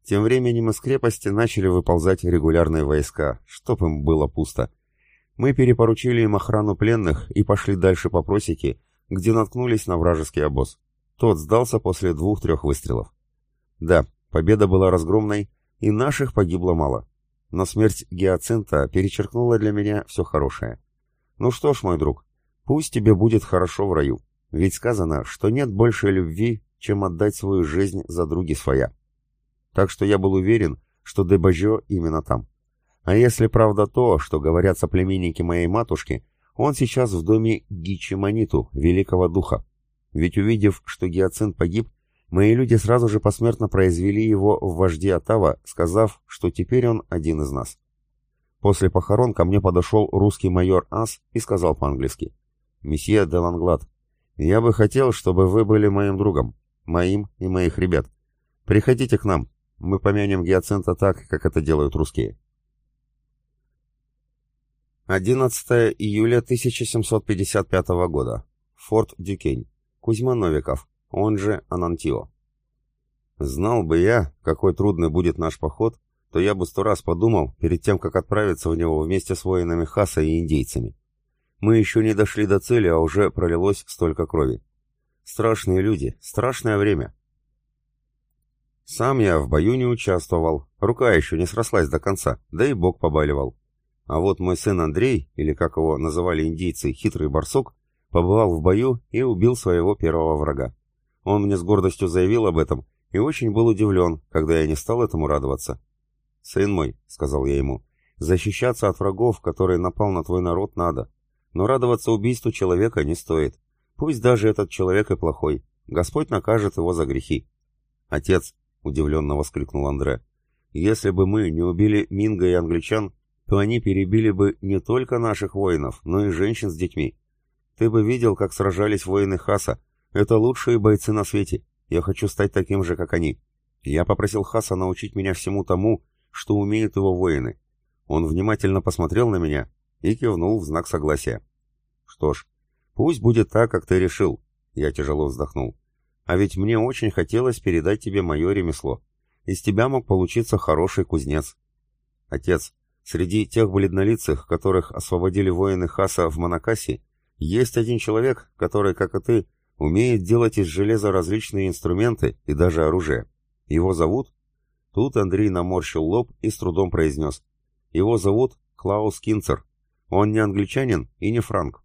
Тем временем из крепости начали выползать регулярные войска, чтоб им было пусто. Мы перепоручили им охрану пленных и пошли дальше по просеке, где наткнулись на вражеский обоз. Тот сдался после двух-трех выстрелов. Да, победа была разгромной, и наших погибло мало. Но смерть Гиацинта перечеркнула для меня все хорошее. Ну что ж, мой друг, пусть тебе будет хорошо в раю, ведь сказано, что нет больше любви, чем отдать свою жизнь за други своя. Так что я был уверен, что Дебажо именно там. А если правда то, что говорят соплеменники моей матушки, он сейчас в доме Гичиманиту, великого духа. Ведь увидев, что Гиацинт погиб, мои люди сразу же посмертно произвели его в вожди Атава, сказав, что теперь он один из нас. После похорон ко мне подошел русский майор Ас и сказал по-английски, «Месье де Ланглад, Я бы хотел, чтобы вы были моим другом, моим и моих ребят. Приходите к нам, мы помянем Гиацинта так, как это делают русские. 11 июля 1755 года. Форт Дюкень. Кузьма Новиков, он же Анантио. Знал бы я, какой трудный будет наш поход, то я бы сто раз подумал перед тем, как отправиться в него вместе с воинами Хаса и индейцами. Мы еще не дошли до цели, а уже пролилось столько крови. Страшные люди, страшное время. Сам я в бою не участвовал, рука еще не срослась до конца, да и бок побаливал. А вот мой сын Андрей, или как его называли индейцы, хитрый барсук, побывал в бою и убил своего первого врага. Он мне с гордостью заявил об этом и очень был удивлен, когда я не стал этому радоваться. «Сын мой», — сказал я ему, — «защищаться от врагов, которые напал на твой народ, надо. Но радоваться убийству человека не стоит. Пусть даже этот человек и плохой. Господь накажет его за грехи». «Отец», — удивленно воскликнул Андре. «Если бы мы не убили Минга и англичан, то они перебили бы не только наших воинов, но и женщин с детьми. Ты бы видел, как сражались воины Хаса. Это лучшие бойцы на свете. Я хочу стать таким же, как они. Я попросил Хаса научить меня всему тому, что умеют его воины. Он внимательно посмотрел на меня и кивнул в знак согласия. Что ж, пусть будет так, как ты решил. Я тяжело вздохнул. А ведь мне очень хотелось передать тебе мое ремесло. Из тебя мог получиться хороший кузнец. Отец, среди тех бледнолицых, которых освободили воины Хаса в Монакасе, есть один человек, который, как и ты, умеет делать из железа различные инструменты и даже оружие. Его зовут? Тут Андрей наморщил лоб и с трудом произнес. Его зовут Клаус Кинцер. Он не англичанин и не франк.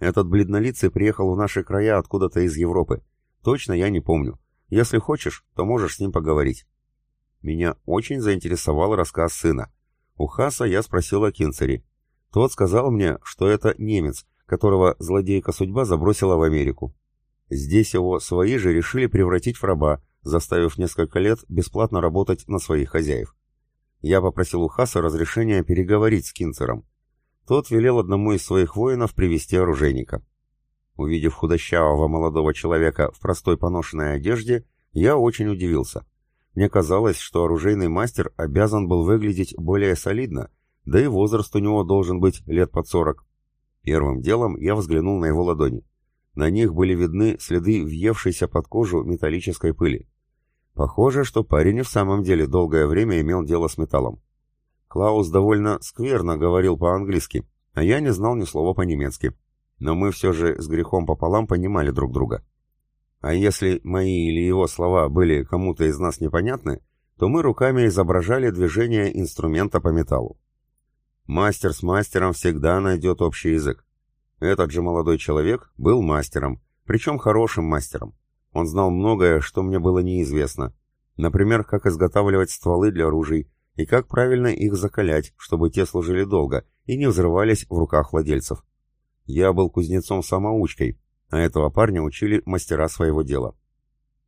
Этот бледнолицый приехал в наши края откуда-то из Европы. Точно я не помню. Если хочешь, то можешь с ним поговорить. Меня очень заинтересовал рассказ сына. У Хаса я спросил о Кинцере. Тот сказал мне, что это немец, которого злодейка судьба забросила в Америку. Здесь его свои же решили превратить в раба, заставив несколько лет бесплатно работать на своих хозяев. Я попросил у Хаса разрешения переговорить с Кинцером. Тот велел одному из своих воинов привести оружейника. Увидев худощавого молодого человека в простой поношенной одежде, я очень удивился. Мне казалось, что оружейный мастер обязан был выглядеть более солидно, да и возраст у него должен быть лет под сорок. Первым делом я взглянул на его ладони. На них были видны следы въевшейся под кожу металлической пыли. Похоже, что парень в самом деле долгое время имел дело с металлом. Клаус довольно скверно говорил по-английски, а я не знал ни слова по-немецки но мы все же с грехом пополам понимали друг друга. А если мои или его слова были кому-то из нас непонятны, то мы руками изображали движение инструмента по металлу. Мастер с мастером всегда найдет общий язык. Этот же молодой человек был мастером, причем хорошим мастером. Он знал многое, что мне было неизвестно. Например, как изготавливать стволы для ружей и как правильно их закалять, чтобы те служили долго и не взрывались в руках владельцев. Я был кузнецом-самоучкой, а этого парня учили мастера своего дела.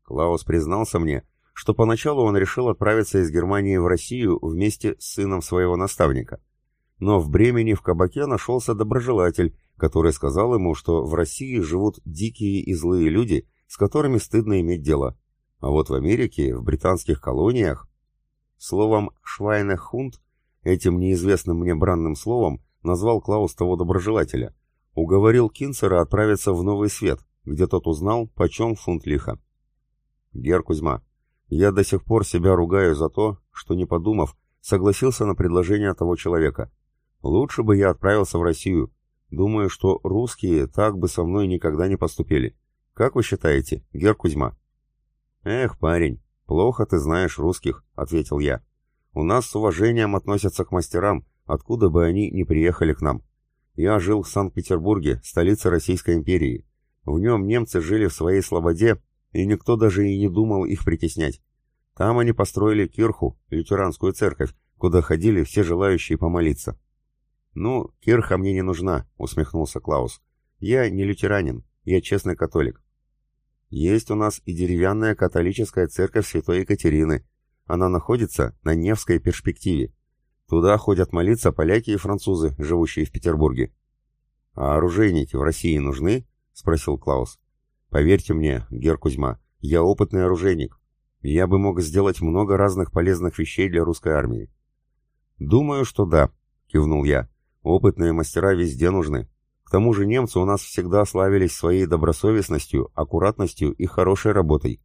Клаус признался мне, что поначалу он решил отправиться из Германии в Россию вместе с сыном своего наставника. Но в Бремени в кабаке нашелся доброжелатель, который сказал ему, что в России живут дикие и злые люди, с которыми стыдно иметь дело. А вот в Америке, в британских колониях... Словом «швайнехунд», этим неизвестным мне бранным словом, назвал Клаус того доброжелателя, уговорил Кинцера отправиться в Новый Свет, где тот узнал, почем фунт лиха. Гер Кузьма, я до сих пор себя ругаю за то, что, не подумав, согласился на предложение того человека. Лучше бы я отправился в Россию. Думаю, что русские так бы со мной никогда не поступили. Как вы считаете, Гер Кузьма? Эх, парень, плохо ты знаешь русских, ответил я. У нас с уважением относятся к мастерам, откуда бы они ни приехали к нам. Я жил в Санкт-Петербурге, столице Российской империи. В нем немцы жили в своей слободе, и никто даже и не думал их притеснять. Там они построили кирху, лютеранскую церковь, куда ходили все желающие помолиться. «Ну, кирха мне не нужна», — усмехнулся Клаус. «Я не лютеранин, я честный католик». «Есть у нас и деревянная католическая церковь Святой Екатерины. Она находится на Невской перспективе. Туда ходят молиться поляки и французы, живущие в Петербурге. «А оружейники в России нужны?» — спросил Клаус. Поверьте мне, Гер Кузьма, я опытный оружейник. Я бы мог сделать много разных полезных вещей для русской армии. Думаю, что да, кивнул я. Опытные мастера везде нужны. К тому же немцы у нас всегда славились своей добросовестностью, аккуратностью и хорошей работой.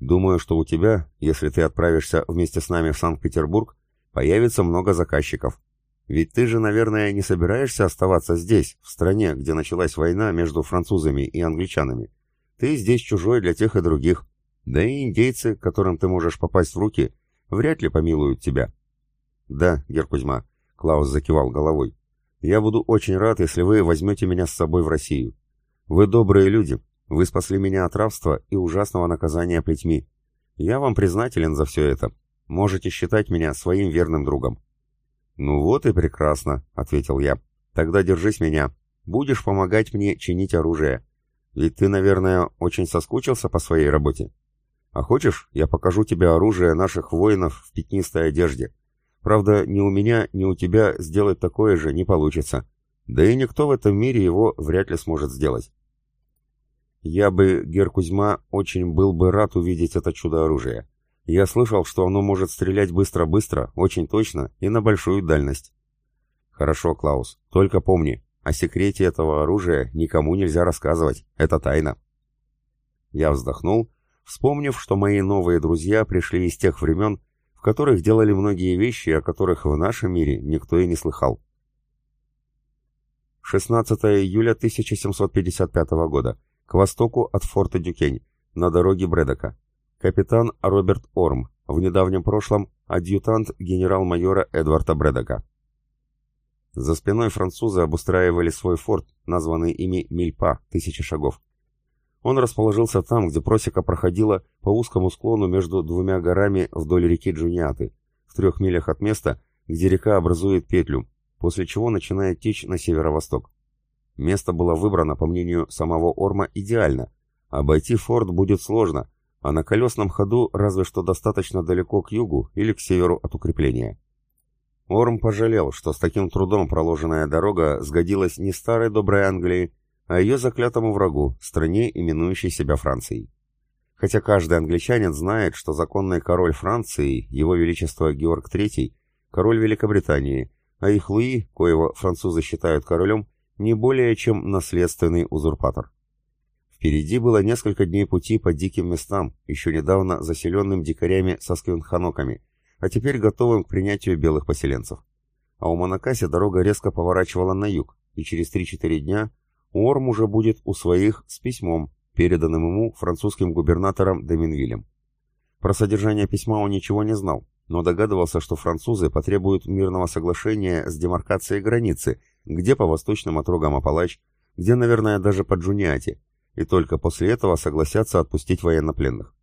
Думаю, что у тебя, если ты отправишься вместе с нами в Санкт-Петербург, появится много заказчиков. Ведь ты же, наверное, не собираешься оставаться здесь, в стране, где началась война между французами и англичанами. Ты здесь чужой для тех и других. Да и индейцы, которым ты можешь попасть в руки, вряд ли помилуют тебя. Да, Гер Кузьма, Клаус закивал головой. Я буду очень рад, если вы возьмете меня с собой в Россию. Вы добрые люди. Вы спасли меня от рабства и ужасного наказания плетьми. Я вам признателен за все это. Можете считать меня своим верным другом. «Ну вот и прекрасно», — ответил я. «Тогда держись меня. Будешь помогать мне чинить оружие. Ведь ты, наверное, очень соскучился по своей работе. А хочешь, я покажу тебе оружие наших воинов в пятнистой одежде. Правда, ни у меня, ни у тебя сделать такое же не получится. Да и никто в этом мире его вряд ли сможет сделать». Я бы, Гер Кузьма, очень был бы рад увидеть это чудо-оружие. Я слышал, что оно может стрелять быстро-быстро, очень точно и на большую дальность. Хорошо, Клаус, только помни, о секрете этого оружия никому нельзя рассказывать, это тайна. Я вздохнул, вспомнив, что мои новые друзья пришли из тех времен, которых делали многие вещи, о которых в нашем мире никто и не слыхал. 16 июля 1755 года. К востоку от форта Дюкень, на дороге Бредока. Капитан Роберт Орм, в недавнем прошлом адъютант генерал-майора Эдварда Бредока. За спиной французы обустраивали свой форт, названный ими Мильпа, тысячи шагов. Он расположился там, где просека проходила по узкому склону между двумя горами вдоль реки Джуниаты, в трех милях от места, где река образует петлю, после чего начинает течь на северо-восток. Место было выбрано, по мнению самого Орма, идеально. Обойти форт будет сложно, а на колесном ходу разве что достаточно далеко к югу или к северу от укрепления. Орм пожалел, что с таким трудом проложенная дорога сгодилась не старой доброй Англии, а ее заклятому врагу, стране, именующей себя Францией. Хотя каждый англичанин знает, что законный король Франции, его величество Георг III, король Великобритании, а их Луи, коего французы считают королем, не более чем наследственный узурпатор. Впереди было несколько дней пути по диким местам, еще недавно заселенным дикарями со сквинханоками, а теперь готовым к принятию белых поселенцев. А у Монакаси дорога резко поворачивала на юг, и через 3-4 дня Уорм уже будет у своих с письмом, переданным ему французским губернатором Деминвилем. Про содержание письма он ничего не знал, но догадывался, что французы потребуют мирного соглашения с демаркацией границы, где по восточным отрогам Апалач, где, наверное, даже по Джуниате, и только после этого согласятся отпустить военнопленных.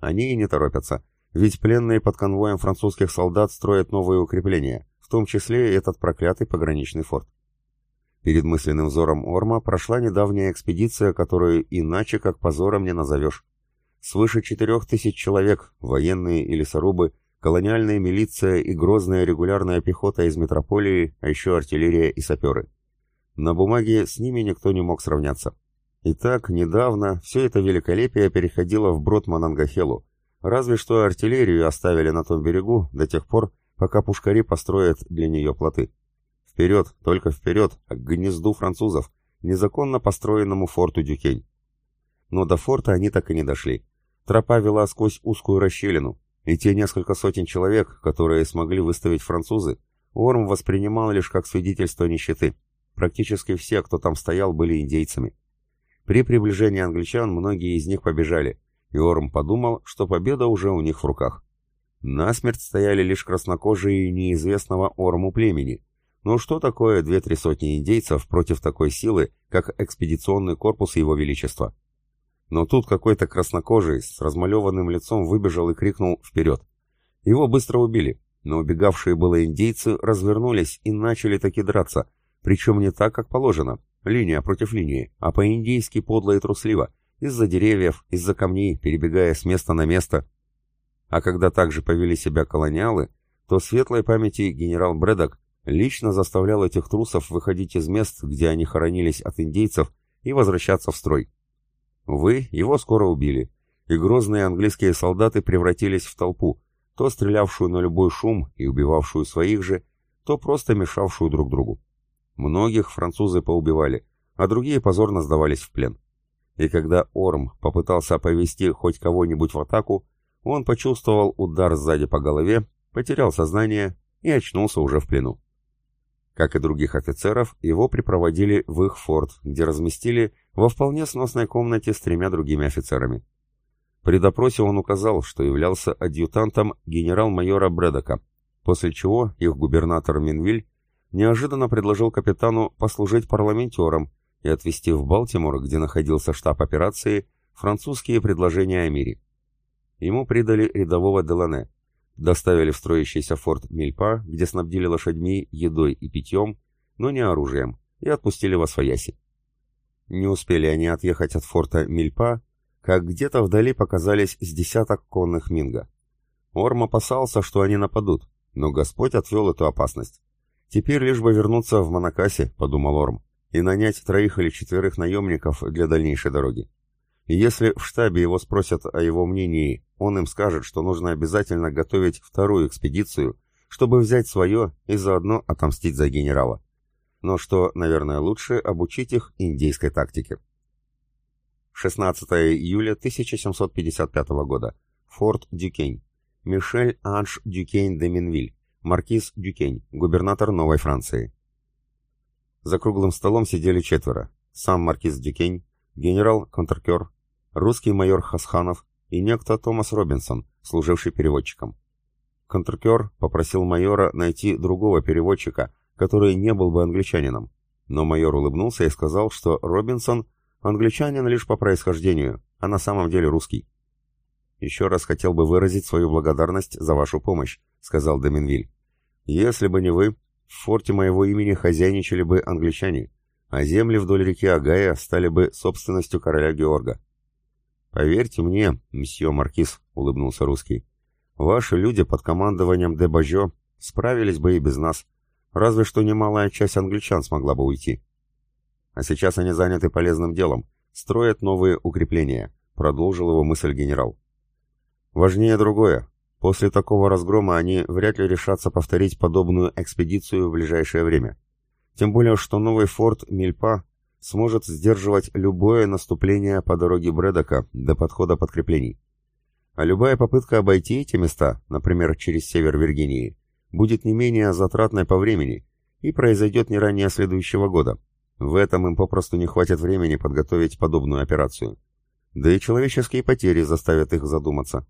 Они и не торопятся, ведь пленные под конвоем французских солдат строят новые укрепления, в том числе и этот проклятый пограничный форт. Перед мысленным взором Орма прошла недавняя экспедиция, которую иначе как позором не назовешь. Свыше четырех тысяч человек, военные и лесорубы, колониальная милиция и грозная регулярная пехота из метрополии, а еще артиллерия и саперы. На бумаге с ними никто не мог сравняться. Итак, недавно все это великолепие переходило в брод Манангахелу, разве что артиллерию оставили на том берегу до тех пор, пока пушкари построят для нее плоты. Вперед, только вперед, к гнезду французов, незаконно построенному форту Дюкень. Но до форта они так и не дошли. Тропа вела сквозь узкую расщелину, и те несколько сотен человек, которые смогли выставить французы, Орм воспринимал лишь как свидетельство нищеты. Практически все, кто там стоял, были индейцами. При приближении англичан многие из них побежали, и Орм подумал, что победа уже у них в руках. Насмерть стояли лишь краснокожие неизвестного Орму племени. Но что такое две-три сотни индейцев против такой силы, как экспедиционный корпус Его Величества? Но тут какой-то краснокожий с размалеванным лицом выбежал и крикнул «Вперед!». Его быстро убили, но убегавшие было индейцы развернулись и начали таки драться, причем не так, как положено, Линия против линии, а по-индейски подло и трусливо, из-за деревьев, из-за камней, перебегая с места на место. А когда также повели себя колониалы, то светлой памяти генерал Брэдок лично заставлял этих трусов выходить из мест, где они хоронились от индейцев, и возвращаться в строй. Увы, его скоро убили, и грозные английские солдаты превратились в толпу, то стрелявшую на любой шум и убивавшую своих же, то просто мешавшую друг другу. Многих французы поубивали, а другие позорно сдавались в плен. И когда Орм попытался оповести хоть кого-нибудь в атаку, он почувствовал удар сзади по голове, потерял сознание и очнулся уже в плену. Как и других офицеров, его припроводили в их форт, где разместили во вполне сносной комнате с тремя другими офицерами. При допросе он указал, что являлся адъютантом генерал-майора Брэдока, после чего их губернатор Минвиль неожиданно предложил капитану послужить парламентером и отвезти в Балтимор, где находился штаб операции, французские предложения о мире. Ему придали рядового Делане, доставили в строящийся форт Мильпа, где снабдили лошадьми, едой и питьем, но не оружием, и отпустили во свояси. Не успели они отъехать от форта Мильпа, как где-то вдали показались с десяток конных минга. Орм опасался, что они нападут, но Господь отвел эту опасность. «Теперь лишь бы вернуться в Монакасе», — подумал Орм, «и нанять троих или четверых наемников для дальнейшей дороги. И если в штабе его спросят о его мнении, он им скажет, что нужно обязательно готовить вторую экспедицию, чтобы взять свое и заодно отомстить за генерала. Но что, наверное, лучше обучить их индейской тактике. 16 июля 1755 года. Форт Дюкейн. Мишель Анж Дюкейн де Менвиль. Маркиз Дюкейн, губернатор Новой Франции. За круглым столом сидели четверо. Сам маркиз Дюкейн, генерал Контркер, русский майор Хасханов и некто Томас Робинсон, служивший переводчиком. Контркер попросил майора найти другого переводчика, который не был бы англичанином, но майор улыбнулся и сказал, что Робинсон – англичанин лишь по происхождению, а на самом деле русский. «Еще раз хотел бы выразить свою благодарность за вашу помощь», — сказал Доминвиль. «Если бы не вы, в форте моего имени хозяйничали бы англичане, а земли вдоль реки Агая стали бы собственностью короля Георга. «Поверьте мне, мсье Маркиз», — улыбнулся русский, — «ваши люди под командованием де Бажо справились бы и без нас, разве что немалая часть англичан смогла бы уйти. А сейчас они заняты полезным делом, строят новые укрепления», — продолжил его мысль генерал. «Важнее другое. После такого разгрома они вряд ли решатся повторить подобную экспедицию в ближайшее время. Тем более, что новый форт Мильпа сможет сдерживать любое наступление по дороге Брэдока до подхода подкреплений. А любая попытка обойти эти места, например, через север Виргинии, будет не менее затратной по времени и произойдет не ранее следующего года. В этом им попросту не хватит времени подготовить подобную операцию. Да и человеческие потери заставят их задуматься.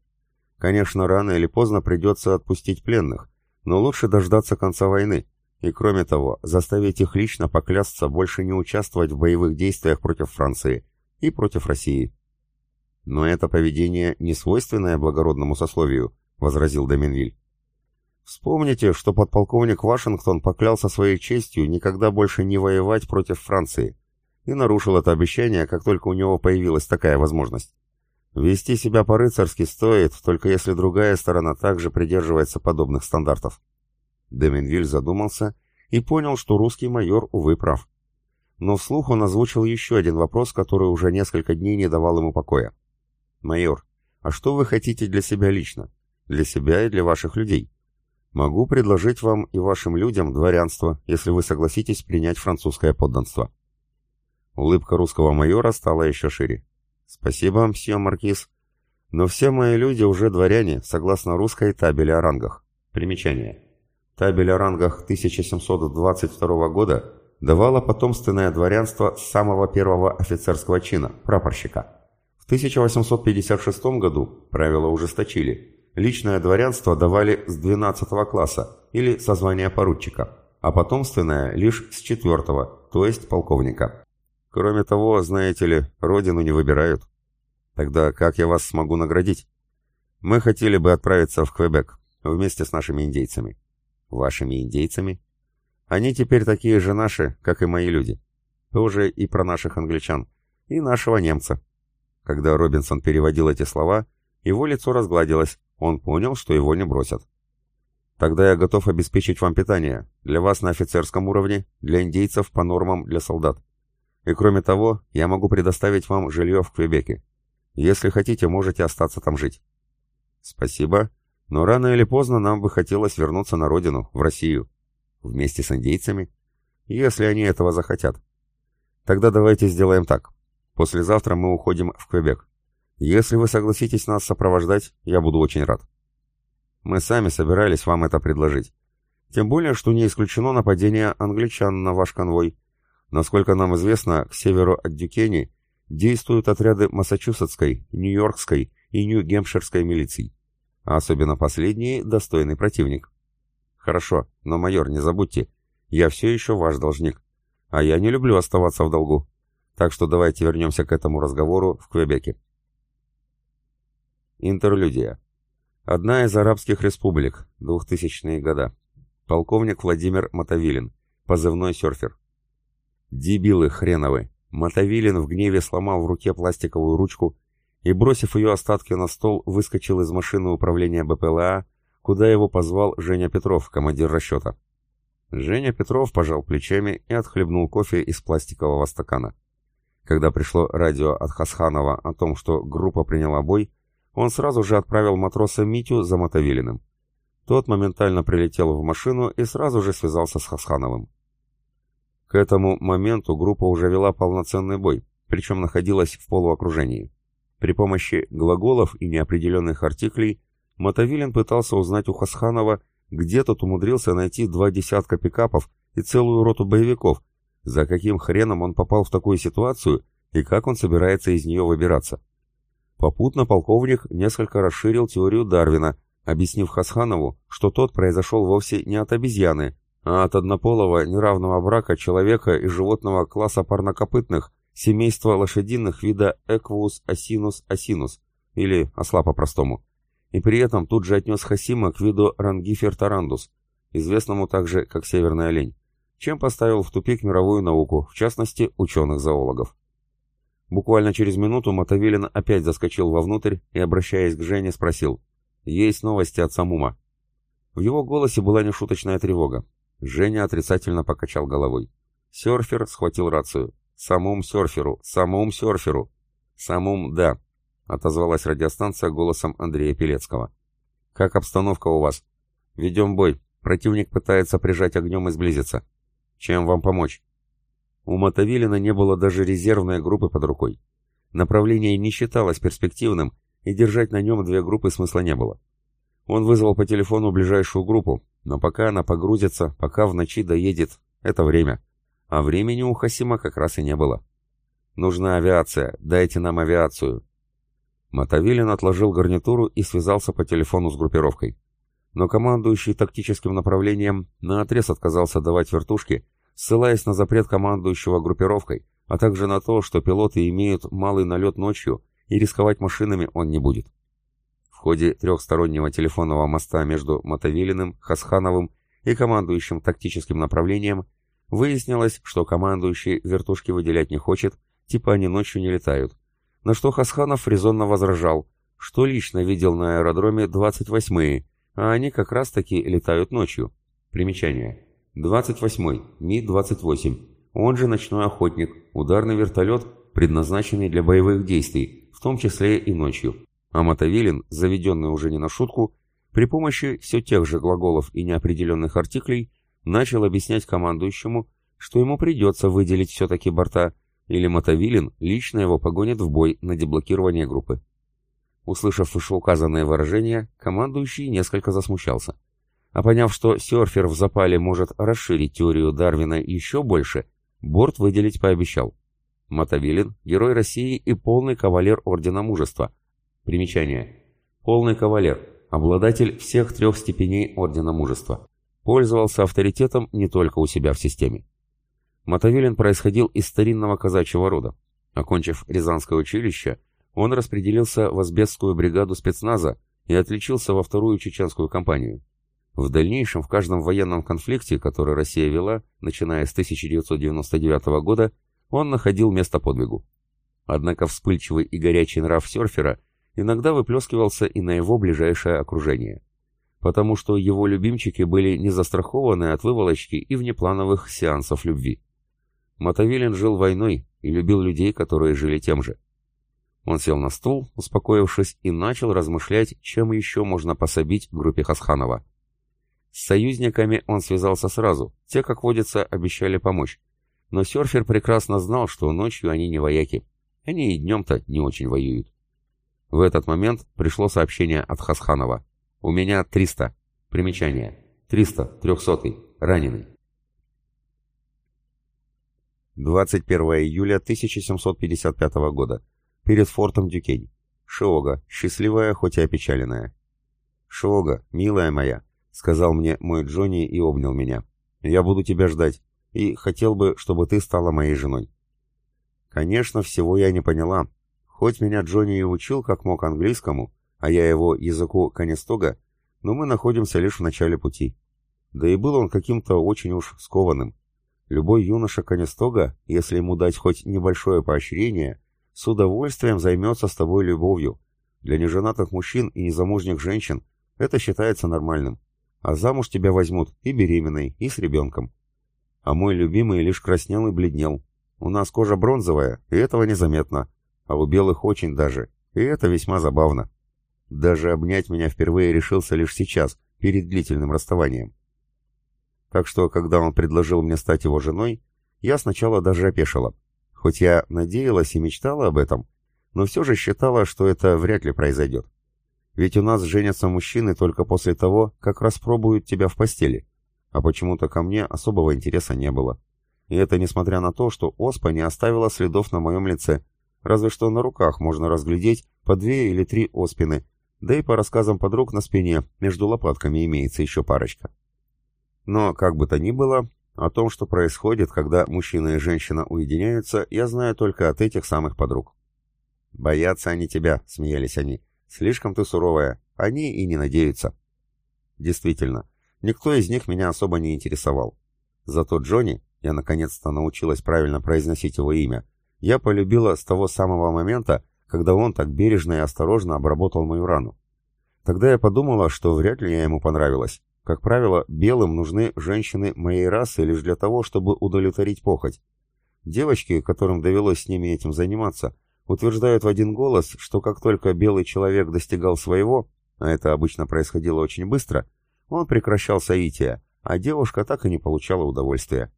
Конечно, рано или поздно придется отпустить пленных, но лучше дождаться конца войны, и кроме того, заставить их лично поклясться больше не участвовать в боевых действиях против Франции и против России. Но это поведение не свойственное благородному сословию, возразил Доминвиль. Вспомните, что подполковник Вашингтон поклялся своей честью никогда больше не воевать против Франции и нарушил это обещание, как только у него появилась такая возможность. Вести себя по-рыцарски стоит, только если другая сторона также придерживается подобных стандартов. Деменвиль задумался и понял, что русский майор, увы, прав. Но вслух он озвучил еще один вопрос, который уже несколько дней не давал ему покоя. «Майор, а что вы хотите для себя лично? Для себя и для ваших людей? Могу предложить вам и вашим людям дворянство, если вы согласитесь принять французское подданство». Улыбка русского майора стала еще шире. «Спасибо, мсье Маркиз. Но все мои люди уже дворяне, согласно русской табели о рангах. Примечание. Табель о рангах 1722 года давала потомственное дворянство самого первого офицерского чина, прапорщика. В 1856 году правила ужесточили. Личное дворянство давали с 12 класса или со звания поручика, а потомственное лишь с 4, то есть полковника. Кроме того, знаете ли, родину не выбирают. Тогда как я вас смогу наградить? Мы хотели бы отправиться в Квебек вместе с нашими индейцами. Вашими индейцами? Они теперь такие же наши, как и мои люди. Тоже и про наших англичан. И нашего немца. Когда Робинсон переводил эти слова, его лицо разгладилось, он понял, что его не бросят. Тогда я готов обеспечить вам питание. Для вас на офицерском уровне, для индейцев по нормам для солдат. И кроме того, я могу предоставить вам жилье в Квебеке. Если хотите, можете остаться там жить». «Спасибо, но рано или поздно нам бы хотелось вернуться на родину, в Россию. Вместе с индейцами, если они этого захотят. Тогда давайте сделаем так. Послезавтра мы уходим в Квебек. Если вы согласитесь нас сопровождать, я буду очень рад. Мы сами собирались вам это предложить. Тем более, что не исключено нападение англичан на ваш конвой. Насколько нам известно, к северу от Дюкени действуют отряды Массачусетской, Нью-Йоркской и Нью-Гемпширской милиций. Особенно последние – достойный противник. Хорошо, но, майор, не забудьте, я все еще ваш должник. А я не люблю оставаться в долгу. Так что давайте вернемся к этому разговору в Квебеке. Интерлюдия. Одна из арабских республик, 2000-е года. Полковник Владимир Мотовилин, позывной серфер. Дебилы хреновы. Мотовилин в гневе сломал в руке пластиковую ручку и, бросив ее остатки на стол, выскочил из машины управления БПЛА, куда его позвал Женя Петров, командир расчета. Женя Петров пожал плечами и отхлебнул кофе из пластикового стакана. Когда пришло радио от Хасханова о том, что группа приняла бой, он сразу же отправил матроса Митю за Мотовилиным. Тот моментально прилетел в машину и сразу же связался с Хасхановым. К этому моменту группа уже вела полноценный бой, причем находилась в полуокружении. При помощи глаголов и неопределенных артиклей Мотовилин пытался узнать у Хасханова, где тот умудрился найти два десятка пикапов и целую роту боевиков, за каким хреном он попал в такую ситуацию и как он собирается из нее выбираться? Попутно полковник несколько расширил теорию Дарвина, объяснив Хасханову, что тот произошел вовсе не от обезьяны, а от однополого неравного брака человека и животного класса парнокопытных, семейства лошадиных вида Equus asinus asinus, или осла по-простому. И при этом тут же отнес Хасима к виду Рангифер тарандус, известному также как северный олень чем поставил в тупик мировую науку, в частности, ученых-зоологов. Буквально через минуту Мотовилин опять заскочил вовнутрь и, обращаясь к Жене, спросил «Есть новости от Самума?» В его голосе была нешуточная тревога. Женя отрицательно покачал головой. Серфер схватил рацию. «Самум серферу! Самум серферу!» «Самум, да», — отозвалась радиостанция голосом Андрея Пелецкого. «Как обстановка у вас?» «Ведем бой. Противник пытается прижать огнем и сблизиться. Чем вам помочь? У Мотовилина не было даже резервной группы под рукой. Направление не считалось перспективным, и держать на нем две группы смысла не было. Он вызвал по телефону ближайшую группу, но пока она погрузится, пока в ночи доедет, это время. А времени у Хасима как раз и не было. «Нужна авиация, дайте нам авиацию». Мотовилин отложил гарнитуру и связался по телефону с группировкой но командующий тактическим направлением наотрез отказался давать вертушки, ссылаясь на запрет командующего группировкой, а также на то, что пилоты имеют малый налет ночью и рисковать машинами он не будет. В ходе трехстороннего телефонного моста между Мотовилиным, Хасхановым и командующим тактическим направлением выяснилось, что командующий вертушки выделять не хочет, типа они ночью не летают, на что Хасханов резонно возражал, что лично видел на аэродроме 28-е, а они как раз-таки летают ночью. Примечание. 28-й, Ми-28, он же ночной охотник, ударный вертолет, предназначенный для боевых действий, в том числе и ночью. А Мотовилин, заведенный уже не на шутку, при помощи все тех же глаголов и неопределенных артиклей, начал объяснять командующему, что ему придется выделить все-таки борта, или Мотовилин лично его погонит в бой на деблокирование группы. Услышав вышеуказанное выражение, командующий несколько засмущался. А поняв, что серфер в запале может расширить теорию Дарвина еще больше, Борт выделить пообещал. Мотовилин – герой России и полный кавалер Ордена Мужества. Примечание. Полный кавалер – обладатель всех трех степеней Ордена Мужества. Пользовался авторитетом не только у себя в системе. Мотовилин происходил из старинного казачьего рода. Окончив Рязанское училище, он распределился в Азбестскую бригаду спецназа и отличился во вторую чеченскую кампанию. В дальнейшем в каждом военном конфликте, который Россия вела, начиная с 1999 года, он находил место подвигу. Однако вспыльчивый и горячий нрав серфера иногда выплескивался и на его ближайшее окружение. Потому что его любимчики были не застрахованы от выволочки и внеплановых сеансов любви. Мотовилин жил войной и любил людей, которые жили тем же. Он сел на стул, успокоившись, и начал размышлять, чем еще можно пособить группе Хасханова. С союзниками он связался сразу, те, как водится, обещали помочь. Но серфер прекрасно знал, что ночью они не вояки. Они и днем-то не очень воюют. В этот момент пришло сообщение от Хасханова. «У меня 300. Примечание. 300. Трехсотый. Раненый». 21 июля 1755 года. Перед фортом Дюкень. Шиога, счастливая, хоть и опечаленная. «Шиога, милая моя», — сказал мне мой Джонни и обнял меня. «Я буду тебя ждать, и хотел бы, чтобы ты стала моей женой». Конечно, всего я не поняла. Хоть меня Джонни и учил как мог английскому, а я его языку Канестога, но мы находимся лишь в начале пути. Да и был он каким-то очень уж скованным. Любой юноша Канестога, если ему дать хоть небольшое поощрение, с удовольствием займется с тобой любовью. Для неженатых мужчин и незамужних женщин это считается нормальным. А замуж тебя возьмут и беременной, и с ребенком. А мой любимый лишь краснел и бледнел. У нас кожа бронзовая, и этого незаметно. А у белых очень даже, и это весьма забавно. Даже обнять меня впервые решился лишь сейчас, перед длительным расставанием. Так что, когда он предложил мне стать его женой, я сначала даже опешила. Хоть я надеялась и мечтала об этом, но все же считала, что это вряд ли произойдет. Ведь у нас женятся мужчины только после того, как распробуют тебя в постели, а почему-то ко мне особого интереса не было. И это несмотря на то, что оспа не оставила следов на моем лице, разве что на руках можно разглядеть по две или три оспины, да и по рассказам подруг на спине между лопатками имеется еще парочка. Но, как бы то ни было, о том, что происходит, когда мужчина и женщина уединяются, я знаю только от этих самых подруг. «Боятся они тебя», — смеялись они. «Слишком ты суровая. Они и не надеются». Действительно, никто из них меня особо не интересовал. Зато Джонни, я наконец-то научилась правильно произносить его имя, я полюбила с того самого момента, когда он так бережно и осторожно обработал мою рану. Тогда я подумала, что вряд ли я ему понравилась. Как правило, белым нужны женщины моей расы лишь для того, чтобы удовлетворить похоть. Девочки, которым довелось с ними этим заниматься, утверждают в один голос, что как только белый человек достигал своего, а это обычно происходило очень быстро, он прекращал соитие, а девушка так и не получала удовольствия.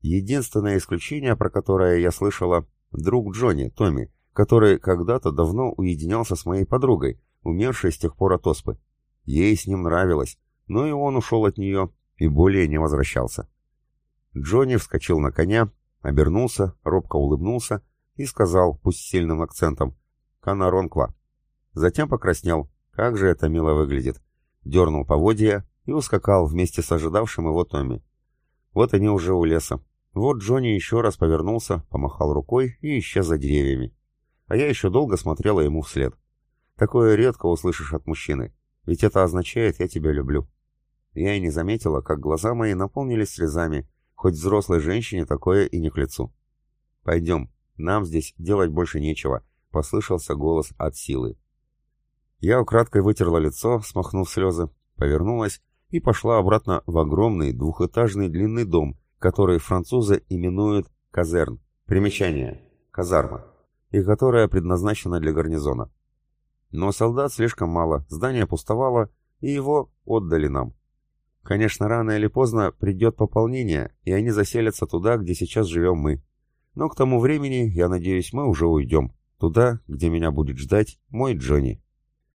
Единственное исключение, про которое я слышала, друг Джонни, Томми, который когда-то давно уединялся с моей подругой, умершей с тех пор от оспы. Ей с ним нравилось, но и он ушел от нее и более не возвращался. Джонни вскочил на коня, обернулся, робко улыбнулся и сказал, пусть сильным акцентом, «Канаронква». Затем покраснел, как же это мило выглядит, дернул поводья и ускакал вместе с ожидавшим его Томми. Вот они уже у леса. Вот Джонни еще раз повернулся, помахал рукой и исчез за деревьями. А я еще долго смотрела ему вслед. Такое редко услышишь от мужчины, ведь это означает «я тебя люблю». Я и не заметила, как глаза мои наполнились слезами, хоть взрослой женщине такое и не к лицу. «Пойдем, нам здесь делать больше нечего», — послышался голос от силы. Я украдкой вытерла лицо, смахнув слезы, повернулась и пошла обратно в огромный двухэтажный длинный дом, который французы именуют казерн. Примечание. Казарма. И которая предназначена для гарнизона. Но солдат слишком мало, здание пустовало, и его отдали нам. Конечно, рано или поздно придет пополнение, и они заселятся туда, где сейчас живем мы. Но к тому времени, я надеюсь, мы уже уйдем. Туда, где меня будет ждать мой Джонни.